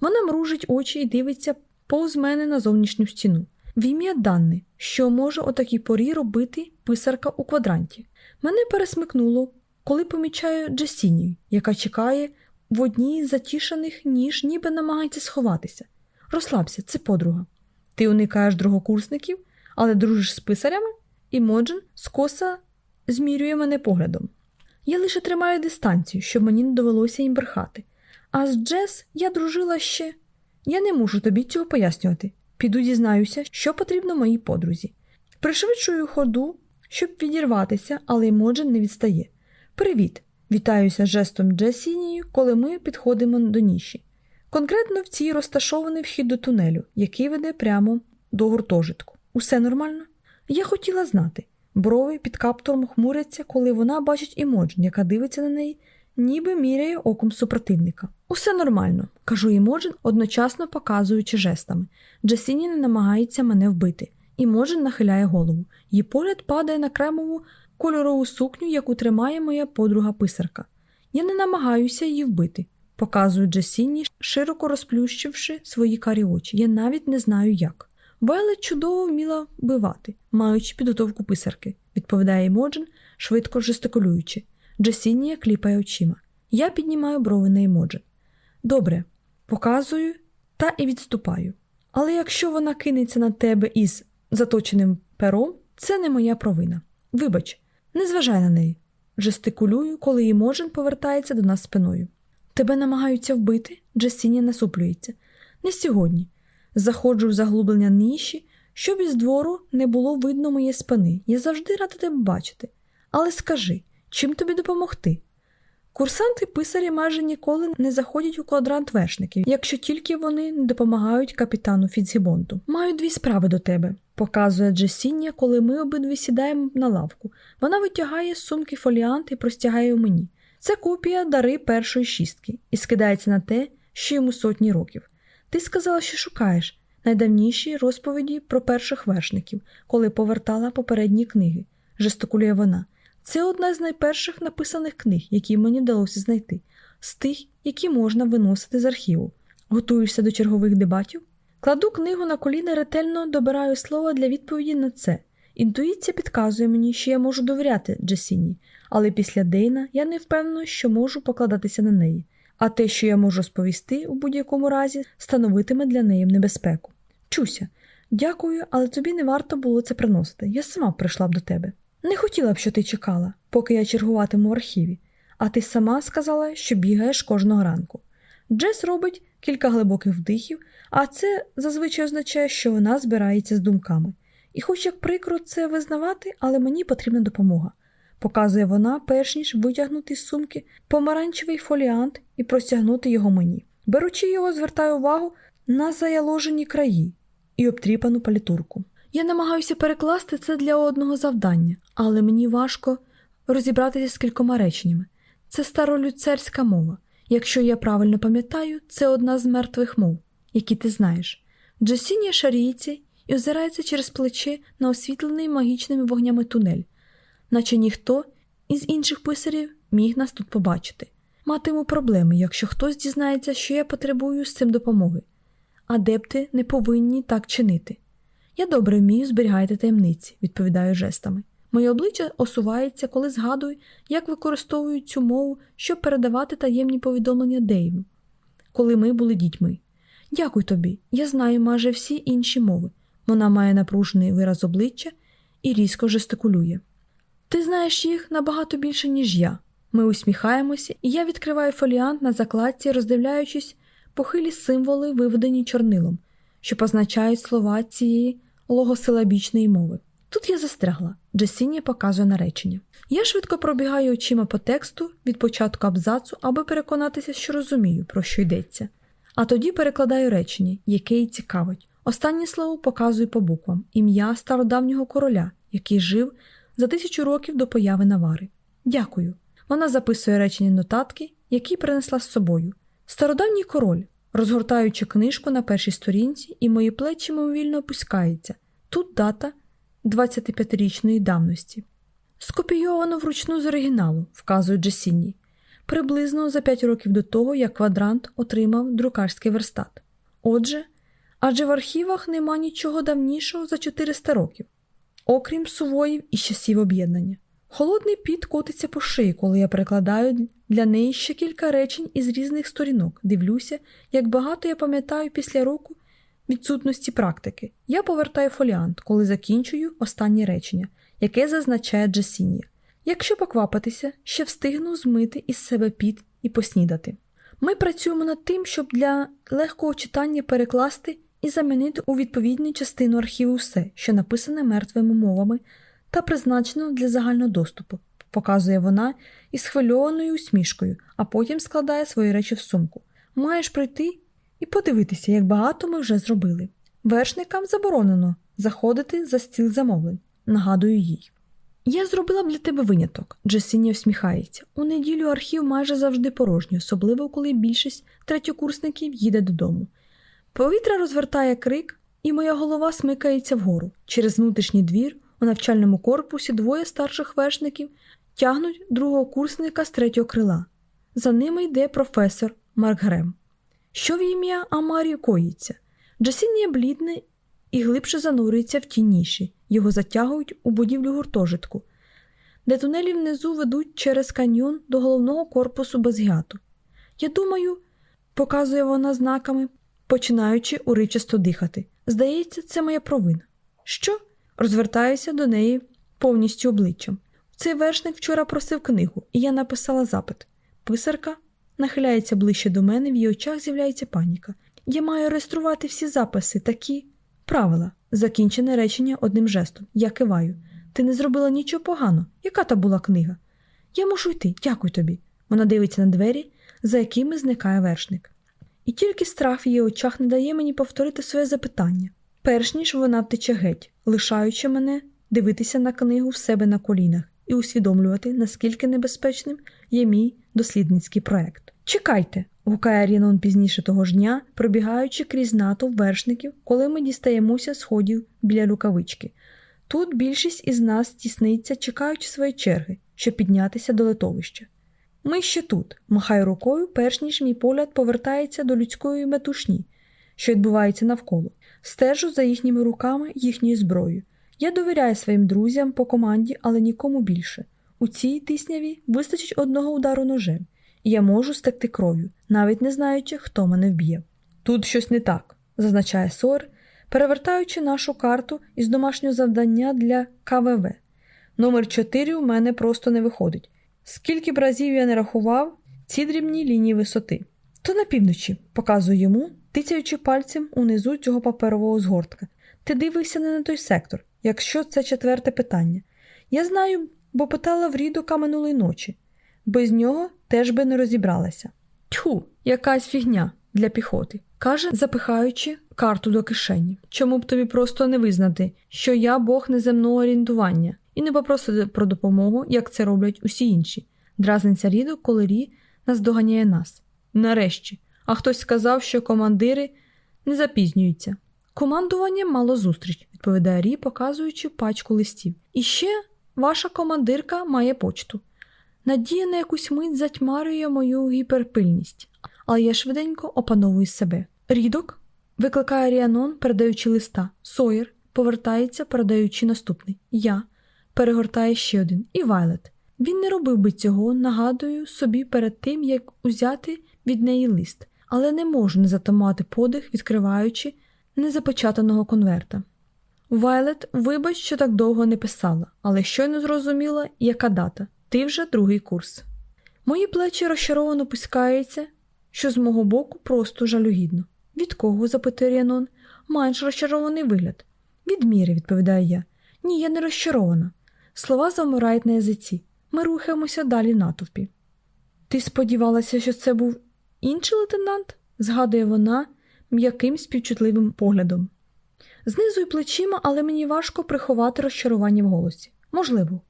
Вона мружить очі і дивиться повз мене на зовнішню стіну. В ім'я Данни, що може о такій порі робити писарка у квадранті. Мене пересмикнуло, коли помічаю Джесінію, яка чекає в одній з затішених ніж, ніби намагається сховатися. Розслабся, це подруга. Ти уникаєш другокурсників, але дружиш з писарями? І Моджен скоса змірює мене поглядом. Я лише тримаю дистанцію, щоб мені не довелося їм брехати. А з Джес я дружила ще. Я не мушу тобі цього пояснювати. Піду дізнаюся, що потрібно моїй подрузі. Пришвидшую ходу, щоб відірватися, але Моджен не відстає. Привіт! Вітаюся жестом Джасінією, коли ми підходимо до ніші. Конкретно в цій розташований вхід до тунелю, який веде прямо до гуртожитку. Усе нормально? Я хотіла знати. Брови під каптуром хмуряться, коли вона бачить Імоджен, яка дивиться на неї, ніби міряє оком супротивника. Усе нормально, кажу Імоджен, одночасно показуючи жестами. Джасіні не намагається мене вбити. Імоджен нахиляє голову. Її погляд падає на кремову кольорову сукню, яку тримає моя подруга писарка. Я не намагаюся її вбити, показує Джасіні, широко розплющивши свої карі очі. Я навіть не знаю як. Вайлет чудово вміла вбивати, маючи підготовку писарки, відповідає Імоджен, швидко жестикулюючи. Джасінія кліпає очима. Я піднімаю брови на Імоджен. Добре, показую та і відступаю. Але якщо вона кинеться на тебе із заточеним пером, це не моя провина. Вибач, не зважай на неї. Жестикулюю, коли Імоджен повертається до нас спиною. Тебе намагаються вбити? Джасінія насуплюється. Не сьогодні. Заходжу в заглублення ніші, щоб із двору не було видно моєї спини. Я завжди рада тебе бачити. Але скажи, чим тобі допомогти? Курсанти писарі майже ніколи не заходять у квадрант вершників, якщо тільки вони не допомагають капітану Фіцгібонту. Маю дві справи до тебе, показує Джесіння, коли ми обидві сідаємо на лавку. Вона витягає з сумки фоліант і простягає у мені. Це копія дари першої шістки і скидається на те, що йому сотні років. Ти сказала, що шукаєш найдавніші розповіді про перших вершників, коли повертала попередні книги, жестикулює вона. Це одна з найперших написаних книг, які мені вдалося знайти, з тих, які можна виносити з архіву. Готуєшся до чергових дебатів? Кладу книгу на коліна, ретельно добираю слова для відповіді на це. Інтуїція підказує мені, що я можу довіряти Джесіні, але після Дейна я не впевнена, що можу покладатися на неї, а те, що я можу сповісти у будь-якому разі, становитиме для неї небезпеку. Чуся, дякую, але тобі не варто було це приносити. Я сама прийшла б до тебе. Не хотіла б, що ти чекала, поки я чергуватиму в архіві, а ти сама сказала, що бігаєш кожного ранку. Джес робить кілька глибоких вдихів, а це зазвичай означає, що вона збирається з думками. І, хоч як прикро це визнавати, але мені потрібна допомога, показує вона, перш ніж витягнути з сумки помаранчевий фоліант і простягнути його мені. Беручи його, звертаю увагу на заяложені краї і обтріпану палітурку. Я намагаюся перекласти це для одного завдання, але мені важко розібратися з кількома реченнями. Це старолюцерська мова. Якщо я правильно пам'ятаю, це одна з мертвих мов, які ти знаєш. Джесінія шаріється і озирається через плече на освітлений магічними вогнями тунель, наче ніхто із інших писарів міг нас тут побачити. Матиму проблеми, якщо хтось дізнається, що я потребую з цим допомоги. Адепти не повинні так чинити. Я добре вмію зберігати таємниці, відповідаю жестами. Моє обличчя осувається, коли згадую, як використовують цю мову, щоб передавати таємні повідомлення Дейву, коли ми були дітьми. Дякую тобі, я знаю майже всі інші мови. Вона має напружений вираз обличчя і різко жестикулює. Ти знаєш їх набагато більше, ніж я. Ми усміхаємося, і я відкриваю фоліант на закладці, роздивляючись похилі символи, виведені чорнилом, що позначають слова цієї логосилабічної мови. Тут я застрягла, Джесіння показує наречення. Я швидко пробігаю очима по тексту від початку абзацу, аби переконатися, що розумію, про що йдеться. А тоді перекладаю речення, яке їй цікавить. Останнє слово показую по буквам ім'я стародавнього короля, який жив за тисячу років до появи Навари. Дякую. Вона записує речення нотатки, які принесла з собою. Стародавній король, розгортаючи книжку на першій сторінці, і мої плечі мовільно опускаються. Тут дата 25-річної давності. Скопійовано вручну з оригіналу, вказує Джесіні, приблизно за 5 років до того, як квадрант отримав друкарський верстат. Отже, адже в архівах нема нічого давнішого за 400 років, окрім сувоїв і часів об'єднання. Холодний піт котиться по шиї, коли я перекладаю для неї ще кілька речень із різних сторінок. Дивлюся, як багато я пам'ятаю після року відсутності практики. Я повертаю фоліант, коли закінчую останнє речення, яке зазначає Джасінія. Якщо поквапитися, ще встигну змити із себе піт і поснідати. Ми працюємо над тим, щоб для легкого читання перекласти і замінити у відповідну частину архіву все, що написане мертвими мовами та призначено для загального доступу, показує вона із схвильованою усмішкою, а потім складає свої речі в сумку. Маєш прийти і подивитися, як багато ми вже зробили. Вершникам заборонено заходити за стіл замовлень, нагадую їй. Я зробила б для тебе виняток, Джесіні всміхається. У неділю архів майже завжди порожній, особливо коли більшість третьокурсників їде додому. Повітря розвертає крик, і моя голова смикається вгору. Через внутрішній двір у навчальному корпусі двоє старших вершників тягнуть другого курсника з третього крила. За ними йде професор Марк Грем. Що в ім'я Амарі коїться? Джасінія блідне і глибше занурюється в ті ніші, його затягують у будівлю гуртожитку, де тунелі внизу ведуть через каньйон до головного корпусу Безгяту. Я думаю, показує вона знаками, починаючи уричисто дихати. Здається, це моя провина. Що? Розвертаюся до неї повністю обличчям. Цей вершник вчора просив книгу, і я написала запит. Писарка нахиляється ближче до мене, в її очах з'являється паніка. Я маю реєструвати всі записи, такі правила, закінчене речення одним жестом. Я киваю. Ти не зробила нічого погано. Яка та була книга? Я мушу йти, дякую тобі. Вона дивиться на двері, за якими зникає вершник. І тільки страх в її очах не дає мені повторити своє запитання, перш ніж вона втече геть, лишаючи мене дивитися на книгу в себе на колінах і усвідомлювати, наскільки небезпечним є мій дослідницький проект. Чекайте, гукає Рінон пізніше того ж дня, пробігаючи крізь натовп вершників, коли ми дістаємося сходів біля рукавички. Тут більшість із нас тісниться, чекаючи свої черги, щоб піднятися до литовища. Ми ще тут, махаю рукою, перш ніж мій погляд повертається до людської метушні, що відбувається навколо, стежу за їхніми руками, їхньою зброєю. Я довіряю своїм друзям по команді, але нікому більше. У цій тисняві вистачить одного удару ножем, і я можу стекти кров'ю, навіть не знаючи, хто мене вб'є. Тут щось не так, зазначає Сор, перевертаючи нашу карту із домашнього завдання для КВВ. Номер 4 у мене просто не виходить. Скільки б разів я не рахував ці дрібні лінії висоти. То на півночі, показую йому, тицяючи пальцем унизу цього паперового згортка. Ти дивишся не на той сектор, якщо це четверте питання. Я знаю, бо питала в Рідока минулої ночі. Без нього теж би не розібралася. Тьху, якась фігня для піхоти, каже, запихаючи карту до кишені. Чому б тобі просто не визнати, що я Бог неземного орієнтування, і не попросити про допомогу, як це роблять усі інші. Дразниться Рідок, коли Рі наздоганяє нас. Нарешті. А хтось сказав, що командири не запізнюються. Командування мало зустріч, відповідає Рі, показуючи пачку листів. І ще ваша командирка має почту. Надія на якусь мить затьмарює мою гіперпильність, але я швиденько опановую себе. Рідок викликає Ріанон, передаючи листа. Сойер повертається, передаючи наступний. Я перегортає ще один. І Вайлет. Він не робив би цього, нагадую собі перед тим, як узяти від неї лист, але не можу не затамати подих, відкриваючи незапечатаного конверта. Вайлет, вибач, що так довго не писала, але щойно зрозуміла, яка дата. Ти вже другий курс. Мої плечі розчаровано пускаються, що з мого боку просто жалюгідно. Від кого? запитує Ріанон. Маєш розчарований вигляд. Від міри, відповідаю я. Ні, я не розчарована. Слова замирають на язиці. Ми рухаємося далі натовпі. Ти сподівалася, що це був інший лейтенант? згадує вона м'яким співчутливим поглядом. Знизу й плечима, але мені важко приховати розчарування в голосі. Можливо.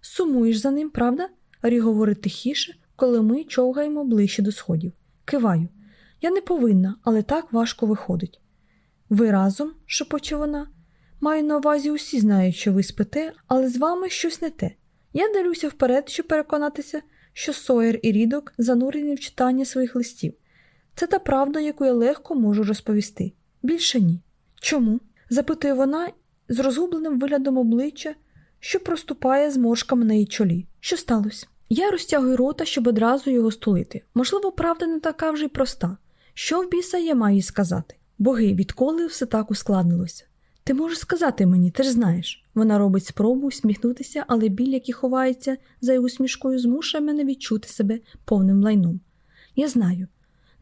Сумуєш за ним, правда? Рі говорить тихіше, коли ми човгаємо ближче до сходів. Киваю. Я не повинна, але так важко виходить. Ви разом, шепоче вона. Маю на увазі, усі знають, що ви спите, але з вами щось не те. Я дивлюся вперед, щоб переконатися, що Сойер і Рідок занурені в читання своїх листів. Це та правда, яку я легко можу розповісти. Більше ні. Чому? запитує вона з розгубленим виглядом обличчя, що проступає з моршками на її чолі. Що сталося? Я розтягую рота, щоб одразу його стулити. Можливо, правда не така вже й проста. Що в біса я маю сказати? Боги, відколи все так ускладнилося? Ти можеш сказати мені, ти ж знаєш. Вона робить спробу усміхнутися, але біль, який ховається за її усмішкою, змушує мене відчути себе повним лайном. Я знаю.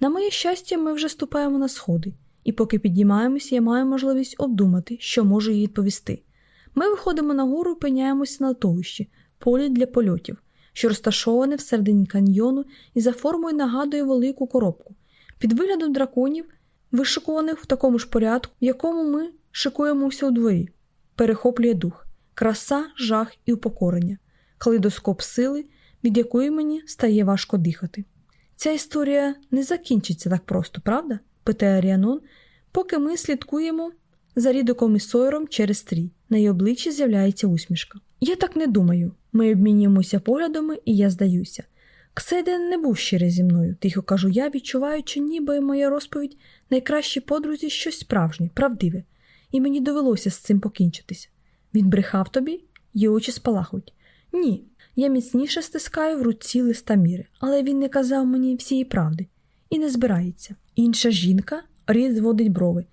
На моє щастя, ми вже ступаємо на сходи, і поки підіймаємося, я маю можливість обдумати, що можу їй відповісти. Ми виходимо на гору і пиняємося на литовищі, полі для польотів, що розташоване всередині каньйону і за формою нагадує велику коробку. Під виглядом драконів, вишикуваних в такому ж порядку, в якому ми шикуємося у дворі, перехоплює дух, краса, жах і упокорення, калейдоскоп сили, від якої мені стає важко дихати. Ця історія не закінчиться так просто, правда? питає Ріанон, поки ми слідкуємо за рідоком і Сойером через трій. На її обличчі з'являється усмішка. Я так не думаю. Ми обмінюємося поглядами, і я здаюся. Кседен не був щирий зі мною, тихо кажу я, відчуваючи, ніби моя розповідь найкращій подрузі щось справжнє, правдиве, і мені довелося з цим покінчитися. Він брехав тобі, її очі спалахують. Ні, я міцніше стискаю в руці листа міри, але він не казав мені всієї правди і не збирається. Інша жінка рід зводить брови,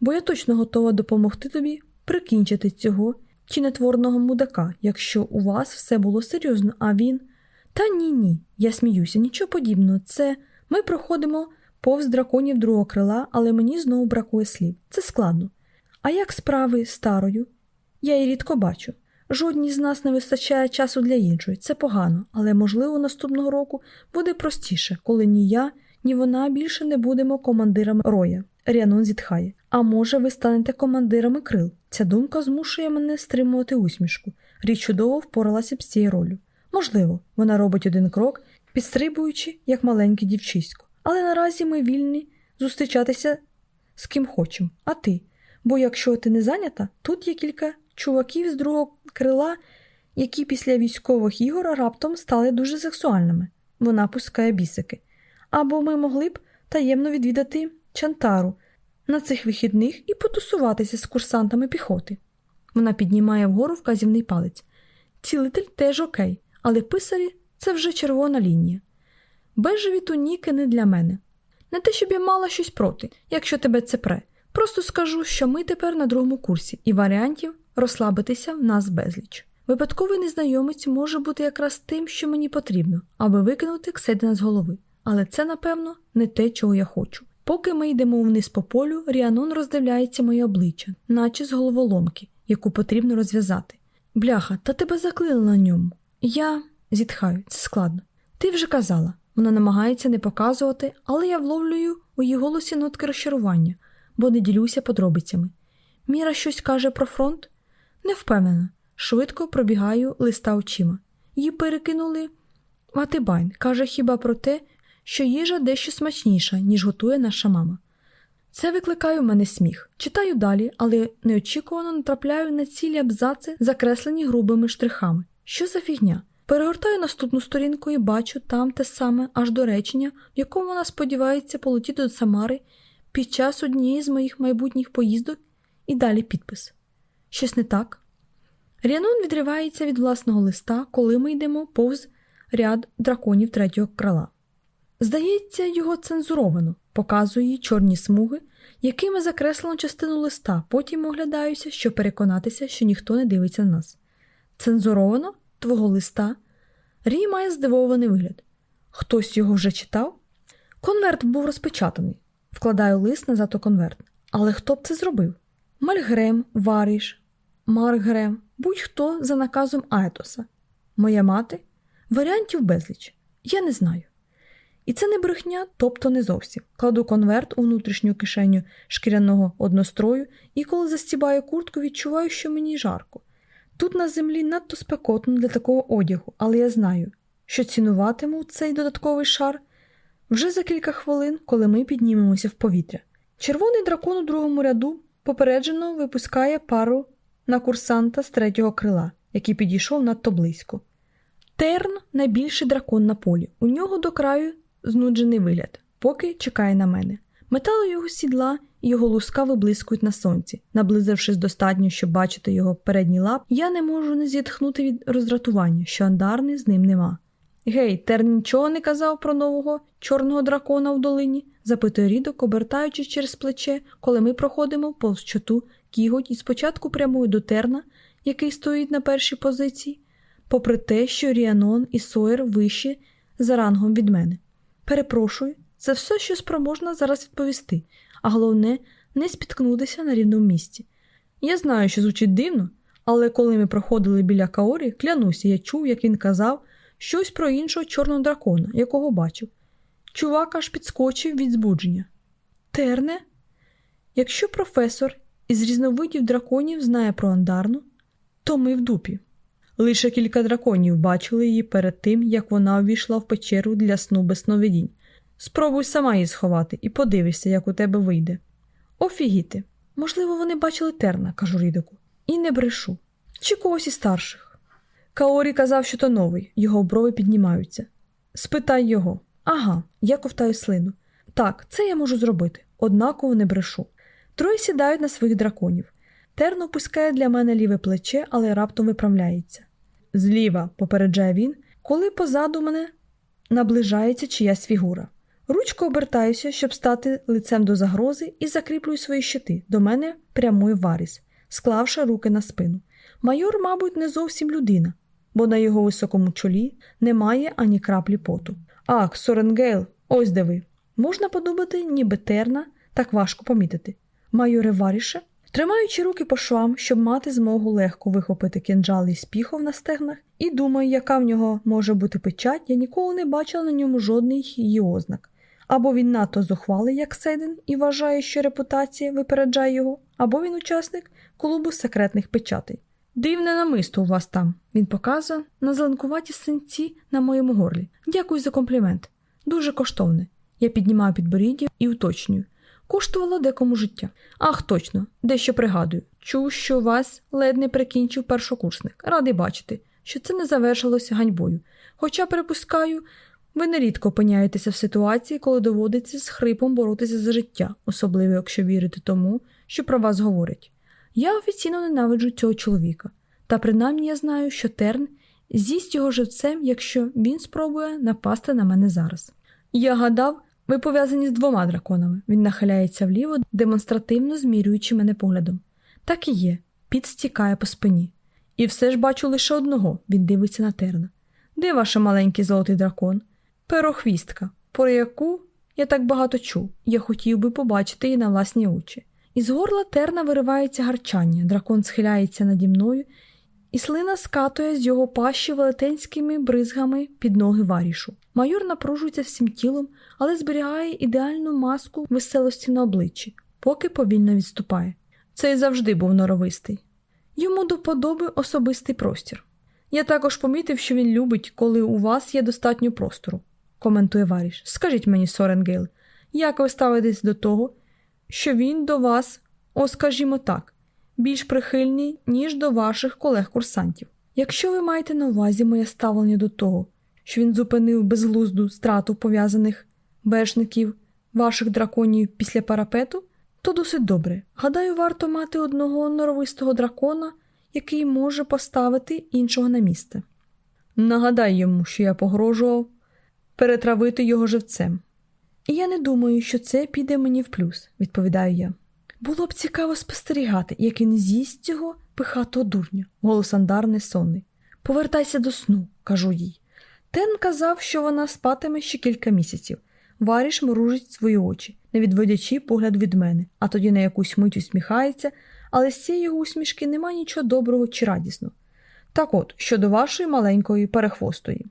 бо я точно готова допомогти тобі прикінчити цього чи нетворного мудака, якщо у вас все було серйозно, а він. Та ні, ні, я сміюся, нічого подібного. Це ми проходимо повз драконів другого крила, але мені знову бракує слів. Це складно. А як справи старою? Я її рідко бачу. Жодній з нас не вистачає часу для іншої. Це погано, але, можливо, наступного року буде простіше, коли ні я, ні вона більше не будемо командирами роя. Ріанон зітхає. А може, ви станете командирами крил? Ця думка змушує мене стримувати усмішку. Річ чудово впоралася б з цією ролью. Можливо, вона робить один крок, підстрибуючи, як маленьке дівчисько. Але наразі ми вільні зустрічатися з ким хочемо. А ти? Бо якщо ти не зайнята, тут є кілька чуваків з другого крила, які після військових ігор раптом стали дуже сексуальними. Вона пускає бісики. Або ми могли б таємно відвідати Чантару на цих вихідних і потусуватися з курсантами піхоти. Вона піднімає вгору вказівний палець. Цілитель теж окей, але писарі це вже червона лінія. Бежеві туніки не для мене. Не те, щоб я мала щось проти, якщо тебе це пре. Просто скажу, що ми тепер на другому курсі, і варіантів розслабитися в нас безліч. Випадковий незнайомець може бути якраз тим, що мені потрібно, аби викинути Кседина з голови. Але це, напевно, не те, чого я хочу. Поки ми йдемо вниз по полю, Ріанон роздивляється моє обличчя, наче з головоломки, яку потрібно розв'язати. Бляха, та тебе заклили на ньому. Я зітхаю, це складно. Ти вже казала. Вона намагається не показувати, але я вловлюю у її голосі нотки розчарування, бо не ділюся подробицями. Міра щось каже про фронт? Не впевнена. Швидко пробігаю листа очима. Її перекинули. Матибайн каже хіба про те, що їжа дещо смачніша, ніж готує наша мама. Це викликає у мене сміх. Читаю далі, але неочікувано натрапляю на цілі абзаци, закреслені грубими штрихами. Що за фігня? Перегортаю наступну сторінку і бачу там те саме аж до речення, в якому вона сподівається полетіти до Самари під час однієї з моїх майбутніх поїздок і далі підпис. Щось не так. Ріанон відривається від власного листа, коли ми йдемо повз ряд драконів третього крила. Здається, його цензуровано, показує їй чорні смуги, якими закреслено частину листа, потім оглядаюся, щоб переконатися, що ніхто не дивиться на нас. Цензуровано твого листа. Рій має здивований вигляд. Хтось його вже читав? Конверт був розпечатаний. Вкладаю лист назад у конверт. Але хто б це зробив? Мальгрем, Варіш, Маргрем, будь-хто за наказом Аетоса. Моя мати? Варіантів безліч. Я не знаю. І це не брехня, тобто не зовсім. Кладу конверт у внутрішню кишеню шкіряного однострою і коли застібаю куртку, відчуваю, що мені жарко. Тут на землі надто спекотно для такого одягу, але я знаю, що цінуватиму цей додатковий шар вже за кілька хвилин, коли ми піднімемося в повітря. Червоний дракон у другому ряду попереджено випускає пару на курсанта з третього крила, який підійшов надто близько. Терн найбільший дракон на полі. У нього до краю знуджений вигляд, поки чекає на мене. Метал його сідла і його луска виблискують на сонці. Наблизившись достатньо, щоб бачити його передній лап, я не можу не зітхнути від роздратування, що андарни з ним нема. Гей, Терн нічого не казав про нового чорного дракона в долині? запитує рідок, обертаючись через плече, коли ми проходимо повз чоту кіготь і спочатку прямує до терна, який стоїть на першій позиції, попри те, що Ріанон і Сойер вищі за рангом від мене. Перепрошую, це все, що спроможна зараз відповісти, а головне, не спіткнутися на рівному місці. Я знаю, що звучить дивно, Але коли ми проходили біля Каорі, клянуся, я чув, як він казав щось про іншого чорного дракона, якого бачив. Чувак аж підскочив від збудження. Терне? Якщо професор із різновидів драконів знає про андарну, то ми в дупі. Лише кілька драконів бачили її перед тим, як вона увійшла в печеру для сну без сновидінь. Спробуй сама її сховати і подивишся, як у тебе вийде. Офігіти. Можливо, вони бачили терна, кажу Рідику. І не брешу. Чи когось із старших. Каорі казав, що то новий, його брови піднімаються. Спитай його. Ага, я ковтаю слину. Так, це я можу зробити, однаково не брешу. Троє сідають на своїх драконів. Терн опускає для мене ліве плече, але раптом виправляється. Зліва, попереджає він, коли позаду мене наближається чиясь фігура. Рвучко обертаюся, щоб стати лицем до загрози, і закріплюю свої щити. До мене прямує Варіш, склавши руки за спину. Майор, мабуть, не зовсім людина, бо на його високому чолі немає ані краплі поту. Ах, Соренгейл, ось де ви. Можна подумати, ніби Терна так важко помітити. Майоре Варіше, тримаючи руки по швам, щоб мати змогу легко вихопити кинджал із піхов на стегнах, і думаю, яка в нього може бути печать, я ніколи не бачила на ньому жодних її ознак. Або він надто зухвалий, як Сейден, і вважає, що репутація випереджає його, або він учасник клубу секретних печатей. Дивне намисто у вас там, він показує на зеленкуваті синці на моєму горлі. Дякую за комплімент. Дуже коштовне. Я піднімаю підборіддя і уточнюю. Коштувало декому життя. Ах, точно, дещо пригадую. Чув, що вас ледь не прикінчив першокурсник. Радий бачити, що це не завершилося ганьбою. Хоча, припускаю, ви нерідко опиняєтеся в ситуації, коли доводиться з хрипом боротися за життя, особливо якщо вірите тому, що про вас говорять. Я офіційно ненавиджу цього чоловіка, та принаймні я знаю, що Терн з'їсть його живцем, якщо він спробує напасти на мене зараз. Я гадав, ви пов'язані з двома драконами. Він нахиляється вліво, демонстративно змірюючи мене поглядом. Так і є, під стікає по спині. І все ж бачу лише одного, він дивиться на терна. Де ваш маленький золотий дракон? Перохвістка, про яку я так багато чув, я хотів би побачити її на власні очі. Із горла терна виривається гарчання, дракон схиляється наді мною, і слина скатує з його пащі велетенськими бризгами під ноги варішу. Майор напружується всім тілом, але зберігає ідеальну маску веселості на обличчі, поки повільно відступає. Цей завжди був норовистий. Йому до вподоби особистий простір. Я також помітив, що він любить, коли у вас є достатньо простору, коментує Варіш. Скажіть мені, Соренгейл, як ви ставитесь до того, що він до вас, о, скажімо так, більш прихильний, ніж до ваших колег-курсантів? Якщо ви маєте на увазі моє ставлення до того, що він зупинив безглузду страту пов'язаних вершників ваших драконів після парапету, то досить добре. Гадаю, варто мати одного норовистого дракона, який може поставити іншого на місце. Нагадай йому, що я погрожував перетравити його живцем. І я не думаю, що це піде мені в плюс, відповідаю я. Було б цікаво спостерігати, як він з'їсть цього пихатого дурня, голос Андар сонний. Повертайся до сну, кажу їй. Тен казав, що вона спатиме ще кілька місяців. Варіш мружить свої очі, не відводячи погляд від мене, а тоді на якусь мить усміхається, але з цієї його усмішки нема нічого доброго чи радісного. Так от, щодо вашої маленької перехвостої.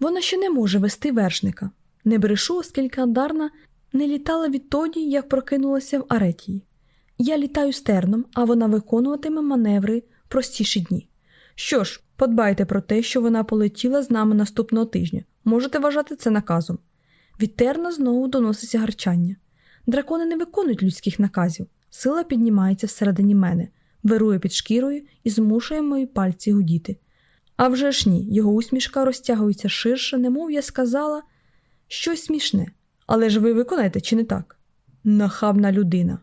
Вона ще не може вести вершника. Не брешу, оскільки Андарна не літала відтоді, як прокинулася в Аретії. Я літаю стерном, а вона виконуватиме маневри простіші дні. Що ж, подбайте про те, що вона полетіла з нами наступного тижня. Можете вважати це наказом. Від терна знову доноситься гарчання. Дракони не виконують людських наказів. Сила піднімається всередині мене, вирує під шкірою і змушує мої пальці гудіти. А вже ж ні, його усмішка розтягується ширше, немов я сказала щось смішне. Але ж ви виконаєте, чи не так? Нахабна людина.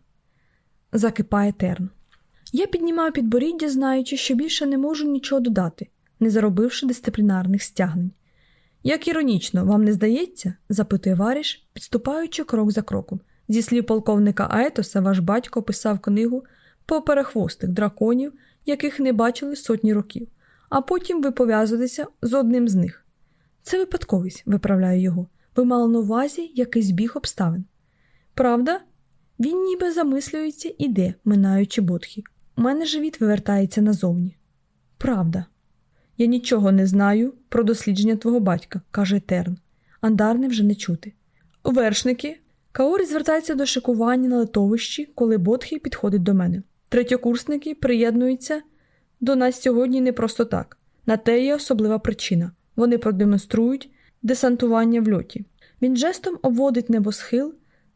Закипає терн. Я піднімаю підборіддя, знаючи, що більше не можу нічого додати, не заробивши дисциплінарних стягнень. Як іронічно, вам не здається? запитує Варіш, підступаючи крок за кроком. Зі слів полковника Аетоса, ваш батько писав книгу по перехвостих драконів, яких не бачили сотні років, а потім ви пов'язуєтеся з одним з них. Це випадковість, виправляю його. Ви мали на увазі якийсь біг обставин. Правда? Він ніби замислюється іде, минаючи Бодхі. У мене живіт вивертається назовні. Правда. Я нічого не знаю про дослідження твого батька, каже Терн. Андарне вже не чути. Вершники. Каорі звертається до шикування на литовищі, коли Бодхі підходить до мене. Третьокурсники приєднуються до нас сьогодні не просто так. На те є особлива причина. Вони продемонструють десантування в льоті. Він жестом обводить небосхил,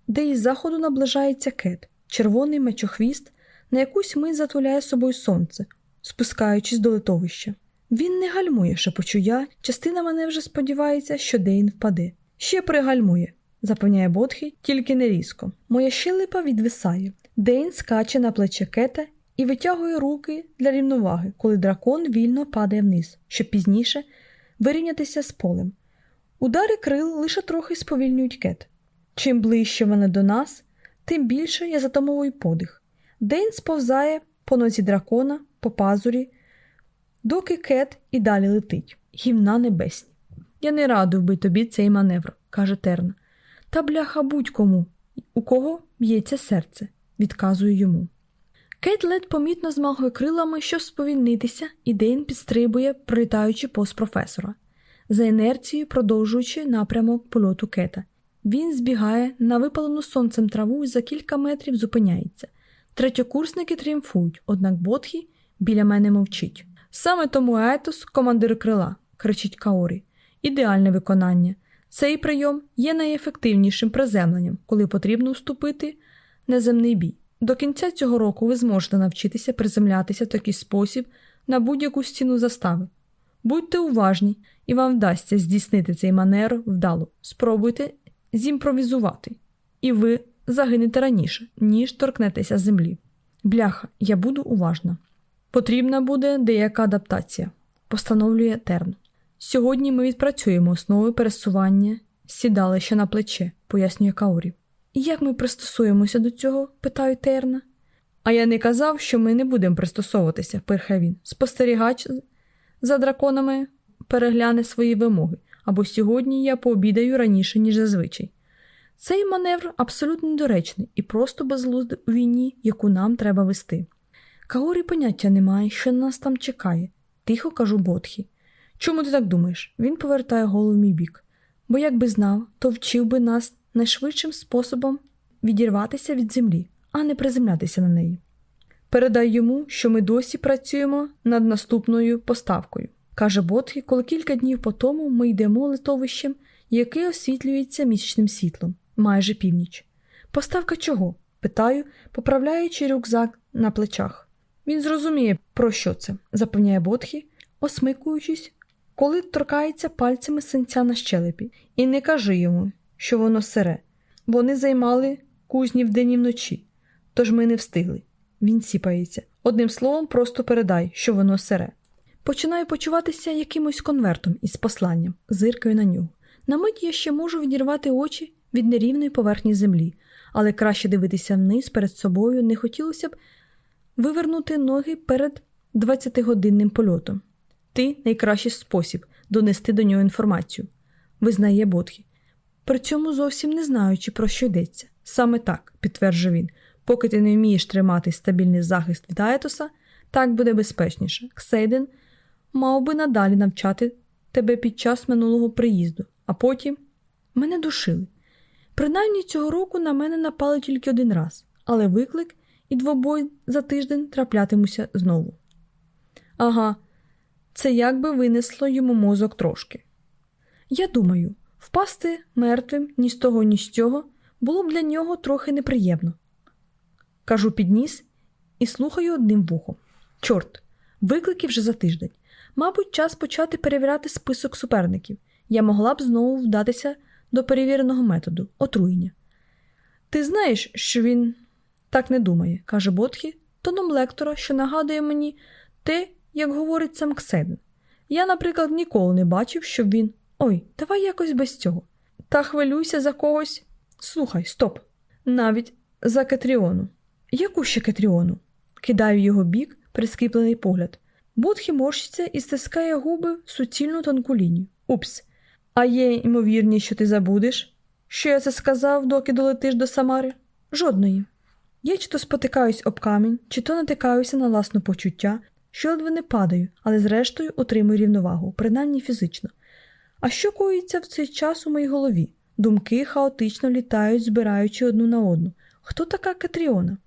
де із заходу наближається кет, червоний мечохвіст, на якусь мить затуляє собою сонце, спускаючись до литовища. Він не гальмує, шепочу я, частина мене вже сподівається, що Дейн впаде. Ще пригальмує, запевняє Бодхі, тільки не різко. Моя щелепа відвисає. Дейн скаче на плече кета і витягує руки для рівноваги, коли дракон вільно падає вниз, щоб пізніше вирівнятися з полем. Удари крил лише трохи сповільнюють кет. Чим ближче вони до нас, тим більше я затамовую подих. День сповзає по нозі дракона, по пазурі, доки кет і далі летить, гімна небесні. Я не радив би тобі цей маневр, каже Терна. Та бляха будь-кому, у кого б'ється серце, відказую йому. Кет ледь помітно змахує крилами, щоб сповільнитися, і Дейн підстрибує, прилітаючи повз професора, за інерцією продовжуючи напрямок польоту кета. Він збігає на випалену сонцем траву і за кілька метрів зупиняється. Третьокурсники тріумфують, однак Бодхі біля мене мовчить. Саме тому Етос, командир крила, кричить Каорі. Ідеальне виконання. Цей прийом є найефективнішим приземленням, коли потрібно вступити на земний бій. До кінця цього року ви зможете навчитися приземлятися в такий спосіб на будь-яку стіну застави. Будьте уважні, і вам вдасться здійснити цей манер вдало. Спробуйте зімпровізувати, і ви загинете раніше, ніж торкнетеся землі. Бляха, я буду уважна. Потрібна буде деяка адаптація, постановлює Терн. Сьогодні ми відпрацюємо основи пересування сідалища на плече, пояснює Каурі. І як ми пристосуємося до цього? питаю Терна. А я не казав, що ми не будемо пристосовуватися, пирхає він. Спостерігач за драконами перегляне свої вимоги, або сьогодні я пообідаю раніше, ніж зазвичай. Цей маневр абсолютно недоречний і просто безглуздий у війні, яку нам треба вести. Каорі поняття немає, що нас там чекає, тихо кажу Ботхі. Чому ти так думаєш? Він повертає голову в мій бік. Бо якби знав, то вчив би нас найшвидшим способом відірватися від землі, а не приземлятися на неї. Передай йому, що ми досі працюємо над наступною поставкою, каже Ботхі, коли кілька днів по тому ми йдемо литовищем, яке освітлюється місячним світлом, майже північ. Поставка чого? питаю, поправляючи рюкзак на плечах. Він зрозуміє, про що це, запевняє Ботхі, осмикуючись, коли торкається пальцями синця на щелепі, і не кажи йому, що воно сире. Вони займали кузні вдень і вночі, тож ми не встигли. Він сіпається. Одним словом, просто передай, що воно сире. Починаю почуватися якимось конвертом із посланням, зиркаю на нього. На мить я ще можу відірвати очі від нерівної поверхні землі, але краще дивитися вниз перед собою не хотілося б вивернути ноги перед 20-годинним польотом. Ти найкращий спосіб донести до нього інформацію, визнає Бодхі. При цьому зовсім не знаючи, про що йдеться. Саме так, підтверджує він, поки ти не вмієш тримати стабільний захист від Аетоса, так буде безпечніше. Ксейден мав би надалі навчати тебе під час минулого приїзду, а потім мене душили. Принаймні цього року на мене напали тільки один раз, але виклик і двобой за тиждень траплятимуся знову. Ага, це якби винесло йому мозок трошки. Я думаю, впасти мертвим ні з того, ні з цього було б для нього трохи неприємно. Кажу підніс і слухаю одним вухом. Чорт, виклики вже за тиждень. Мабуть, час почати перевіряти список суперників. Я могла б знову вдатися до перевіреного методу отруєння. Ти знаєш, що він так не думає, каже Ботхі, тоном лектора, що нагадує мені те, як говорить сам Кседен. Я, наприклад, ніколи не бачив, щоб він. Ой, давай якось без цього. Та хвилюйся за когось. Слухай, стоп. Навіть за Кетріону. Яку ще Кетріону? Кидаю його бік, прискріплений погляд. Будхі морщиться і стискає губи в суцільну тонку лінію. Упс. А є ймовірність, що ти забудеш? Що я це сказав, доки долетиш до Самари? Жодної. Я чи то спотикаюсь об камінь, чи то натикаюся на власне почуття, що ледве не падаю, але зрештою отримую рівновагу, принаймні фізично. А що коїться в цей час у моїй голові? Думки хаотично літають, збираючи одну на одну. Хто така Катріона?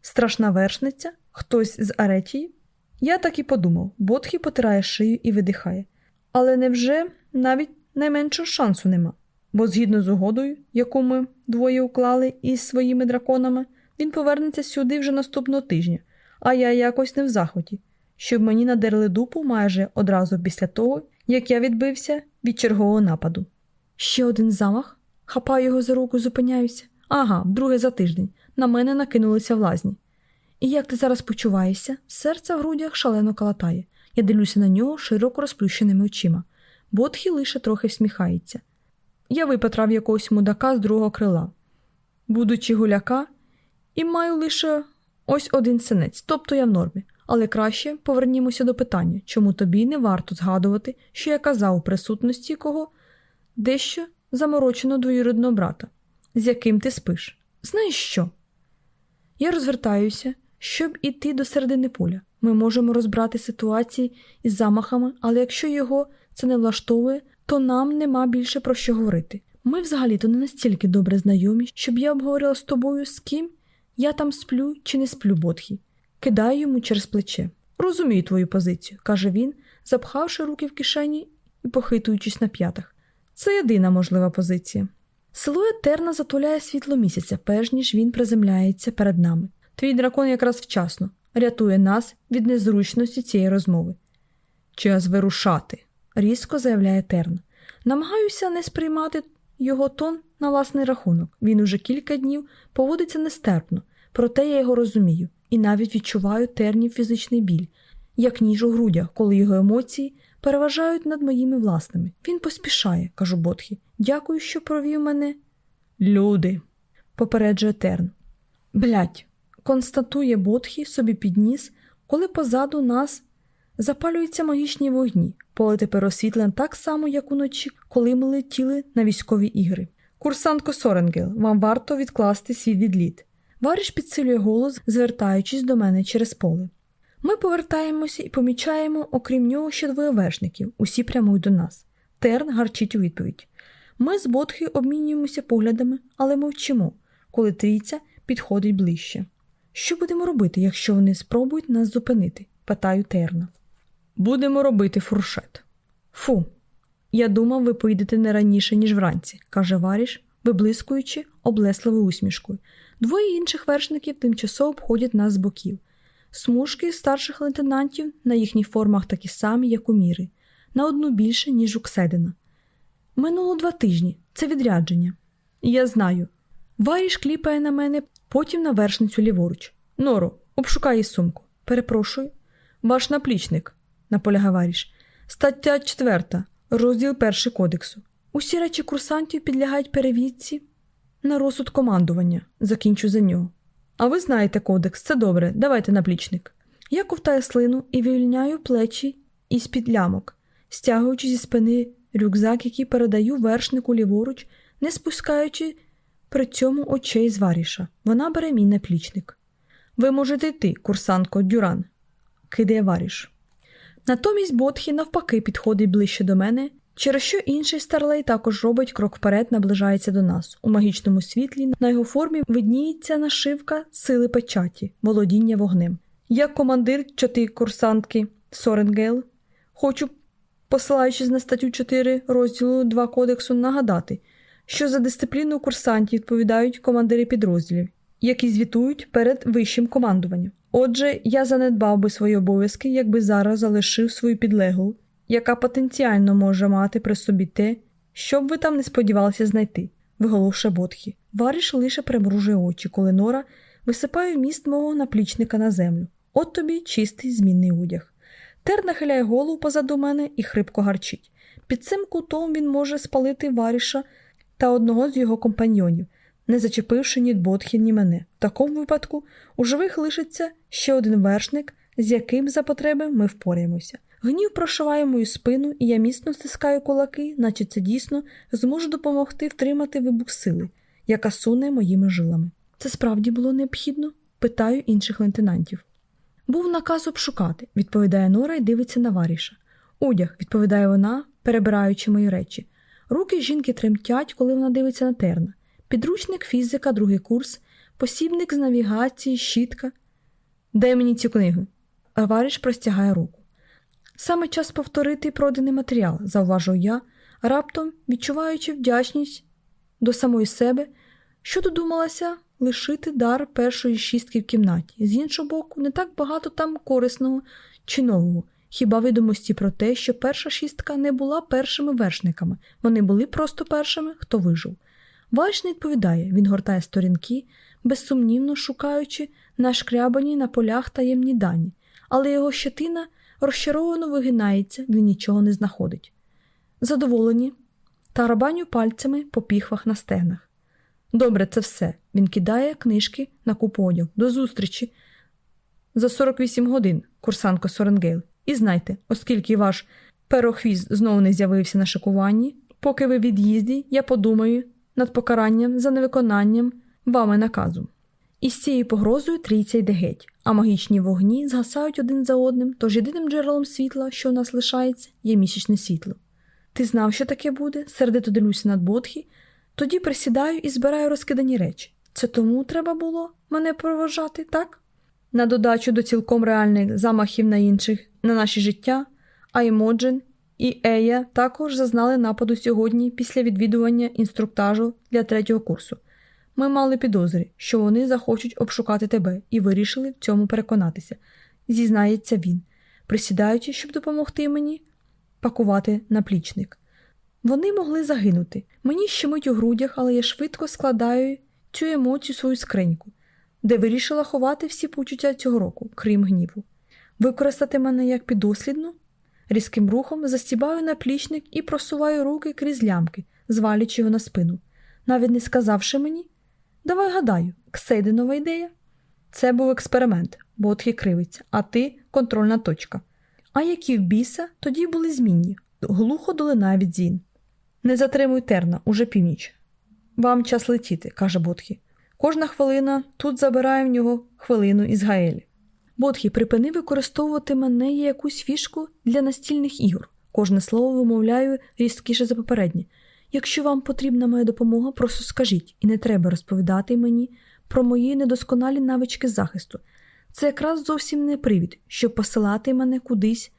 Страшна вершниця? Хтось з Аретії? Я так і подумав, Ботхі потирає шию і видихає. Але невже навіть найменшого шансу нема? Бо згідно з угодою, яку ми двоє уклали із своїми драконами, він повернеться сюди вже наступного тижня, а я якось не в захваті, щоб мені надерли дупу майже одразу після того, як я відбився від чергового нападу. Ще один замах, хапаю його за руку, зупиняюся. Ага, вдруге за тиждень. На мене накинулися в лазні. І як ти зараз почуваєшся? Серце в грудях шалено калатає. Я дивлюся на нього широко розплющеними очима. Ботхі лише трохи всміхається. Я випатрав якогось мудака з другого крила, будучи гуляка, і маю лише ось один синець, тобто я в нормі. Але краще повернімося до питання, чому тобі не варто згадувати, що я казав у присутності кого дещо заморочено двоюрідного брата, з яким ти спиш. Знаєш що? Я розвертаюся, щоб іти до середини поля. Ми можемо розбрати ситуації із замахами, але якщо його це не влаштовує, то нам нема більше про що говорити. Ми взагалі-то не настільки добре знайомі, щоб я обговорила з тобою, з ким я там сплю чи не сплю Ботхі. Кидаю йому через плече. Розумію твою позицію, каже він, запхавши руки в кишені і похитуючись на п'ятах. Це єдина можлива позиція. Силует терна затуляє світло місяця, перш ніж він приземляється перед нами. Твій дракон якраз вчасно рятує нас від незручності цієї розмови. Час вирушати, різко заявляє Терн. Намагаюся не сприймати його тон на власний рахунок. Він уже кілька днів поводиться нестерпно, проте я його розумію і навіть відчуваю тернів фізичний біль, як ніж у грудях, коли його емоції переважають над моїми власними. Він поспішає, кажу Ботхі. Дякую, що провів мене. Люди, попереджує Терн. Блять, констатує Ботхі собі підніс, коли позаду нас запалюються магічні вогні, поле тепер освітлене так само, як уночі, коли ми летіли на військові ігри. Курсантко Соренгел, вам варто відкласти свій відліт. Варіш підсилює голос, звертаючись до мене через поле. Ми повертаємося і помічаємо, окрім нього, ще двоє вершників, усі прямують до нас. Терн гарчить у відповідь. Ми з Ботхи обмінюємося поглядами, але мовчимо, коли трійця підходить ближче. Що будемо робити, якщо вони спробують нас зупинити? питаю Терна. Будемо робити фуршет. Фу, я думав, ви поїдете не раніше, ніж вранці, каже Варіш, виблискуючи облесливою усмішкою. Двоє інших вершників тимчасово обходять нас з боків. Смужки старших лейтенантів на їхніх формах такі самі, як у міри, на одну більше, ніж у Кседина. Минуло два тижні це відрядження. Я знаю. Варіш кліпає на мене, потім на вершницю ліворуч. Норо, обшукай сумку. Перепрошую. Ваш наплічник, наполягав Варіш. Стаття 4, розділ перший кодексу. Усі речі курсантів підлягають перевідці на розсуд командування, закінчу за нього. А ви знаєте кодекс, це добре, давайте наплічник. Я ковтаю слину і вивільняю плечі із під лямок, стягуючи зі спини рюкзак, який передаю вершнику ліворуч, не спускаючи при цьому очей з варіша. Вона бере мій наплічник. Ви можете йти, курсантко Дюран, кидає варіш. Натомість Ботхі навпаки підходить ближче до мене, через що інший старлей також робить крок вперед, наближається до нас. У магічному світлі на його формі видніється нашивка сили печаті, володіння вогнем. Як командир чоти курсантки Соренгел, хочу, посилаючись на статтю 4 розділу 2 кодексу, нагадати, що за дисципліну курсантів відповідають командири підрозділів, які звітують перед вищим командуванням. Отже, я занедбав би свої обов'язки, якби зараз залишив свою підлеглу, яка потенціально може мати при собі те, що б ви там не сподівалися знайти, виголошує Ботхі. Варіш лише примружує очі, коли Нора висипає міст мого наплічника на землю. От тобі чистий змінний одяг. Тер нахиляє голову позаду мене і хрипко гарчить. Під цим кутом він може спалити варіша та одного з його компаньйонів, не зачепивши ні Ботхі, ні мене. В такому випадку у живих лишиться ще один вершник, з яким за потреби ми впораємося. Гнів прошиває мою спину, і я міцно стискаю кулаки, наче це дійсно зможе допомогти втримати вибух сили, яка суне моїми жилами. Це справді було необхідно? питаю інших лейтенантів. Був наказ обшукати, відповідає Нора і дивиться на варіша. Одяг, відповідає вона, перебираючи мої речі. Руки жінки тремтять, коли вона дивиться на терна. Підручник фізика, другий курс, посібник з навігації, щітка. Дай мені цю книгу. Варіш простягає руку. Саме час повторити проданий матеріал, зауважую я, раптом відчуваючи вдячність до самої себе, що додумалася лишити дар першої шістки в кімнаті. З іншого боку, не так багато там корисного чи нового, хіба відомості про те, що перша шістка не була першими вершниками, вони були просто першими, хто вижив. Вальш не відповідає, він гортає сторінки, безсумнівно шукаючи на шкрябані на полях таємні дані, але його щетина розчаровано вигинається, він нічого не знаходить. Задоволена, тарабаню пальцями по піхвах на стегнах. Добре, це все. Він кидає книжки на одяг. До зустрічі. За 48 годин, курсантко Соренгейл. І знайте, оскільки ваш перохвіст знову не з'явився на шикуванні, поки ви від'їзді, я подумаю над покаранням за невиконання вами наказу. І з цією погрозою трійця йде геть, а магічні вогні згасають один за одним, тож єдиним джерелом світла, що у нас лишається, є місячне світло. Ти знав, що таке буде? сердито дивлюся над Бодхі, тоді присідаю і збираю розкидані речі. Це тому треба було мене проважати, так? На додачу до цілком реальних замахів на інших на наші життя, Аймоджен і Ея також зазнали нападу сьогодні після відвідування інструктажу для третього курсу. Ми мали підозри, що вони захочуть обшукати тебе, і вирішили в цьому переконатися, зізнається він, присідаючи, щоб допомогти мені пакувати наплічник. Вони могли загинути. Мені щемить у грудях, але я швидко складаю цю емоцію свою скриньку, де вирішила ховати всі почуття цього року, крім гніву. Використати мене як підослідну? Різким рухом застібаю наплічник і просуваю руки крізь лямки, звалюючи його на спину, навіть не сказавши мені. Давай гадаю, Ксейденова ідея. Це був експеримент, бо от кривиться, а ти контрольна точка. А які в біса тоді були змінні, глухо долинає від зін. Не затримуй терна, уже північ. Вам час летіти, каже Ботхі. Кожна хвилина тут забирає в нього хвилину із Гаелі. Ботхі, припини використовувати мене як якусь фішку для настільних ігор. Кожне слово вимовляю різкіше за попереднє. Якщо вам потрібна моя допомога, просто скажіть, і не треба розповідати мені про мої недосконалі навички захисту. Це якраз зовсім не привід, щоб посилати мене кудись,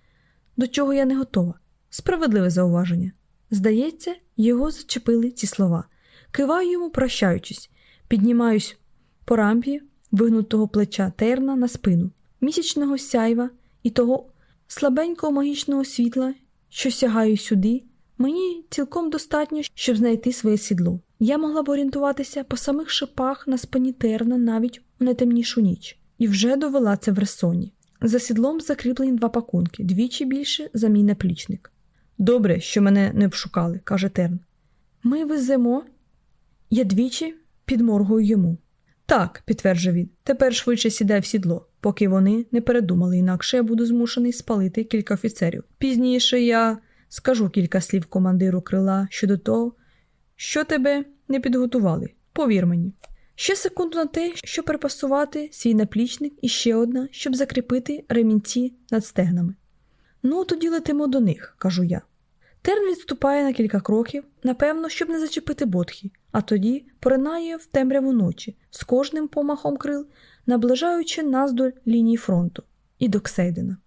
до чого я не готова. Справедливе зауваження. Здається, його зачепили ці слова. Киваю йому, прощаючись, піднімаюсь по рампі вигнутого плеча терна на спину, місячного сяйва і того слабенького магічного світла, що сягаю сюди. Мені цілком достатньо, щоб знайти своє сідло. Я могла б орієнтуватися по самих шипах на спині терна навіть у найтемнішу ніч, і вже довела це в ресоні. За сідлом закріплені два пакунки, двічі більше за мій наплічник. Добре, що мене не обшукали, каже Терн. Ми веземо. Я двічі підморгую йому. Так, підтверджує він, тепер швидше сідай в сідло, поки вони не передумали, інакше я буду змушений спалити кілька офіцерів. Пізніше я скажу кілька слів командиру крила щодо того, що тебе не підготували. Повір мені. Ще секунду на те, щоб припасувати свій наплічник, і ще одна, щоб закріпити ремінці над стегнами. Ну, тоді летимо до них, кажу я. Терн відступає на кілька кроків, напевно, щоб не зачепити ботхі, а тоді поринає в темряву ночі з кожним помахом крил, наближаючи нас до лінії фронту і до Ксейдена.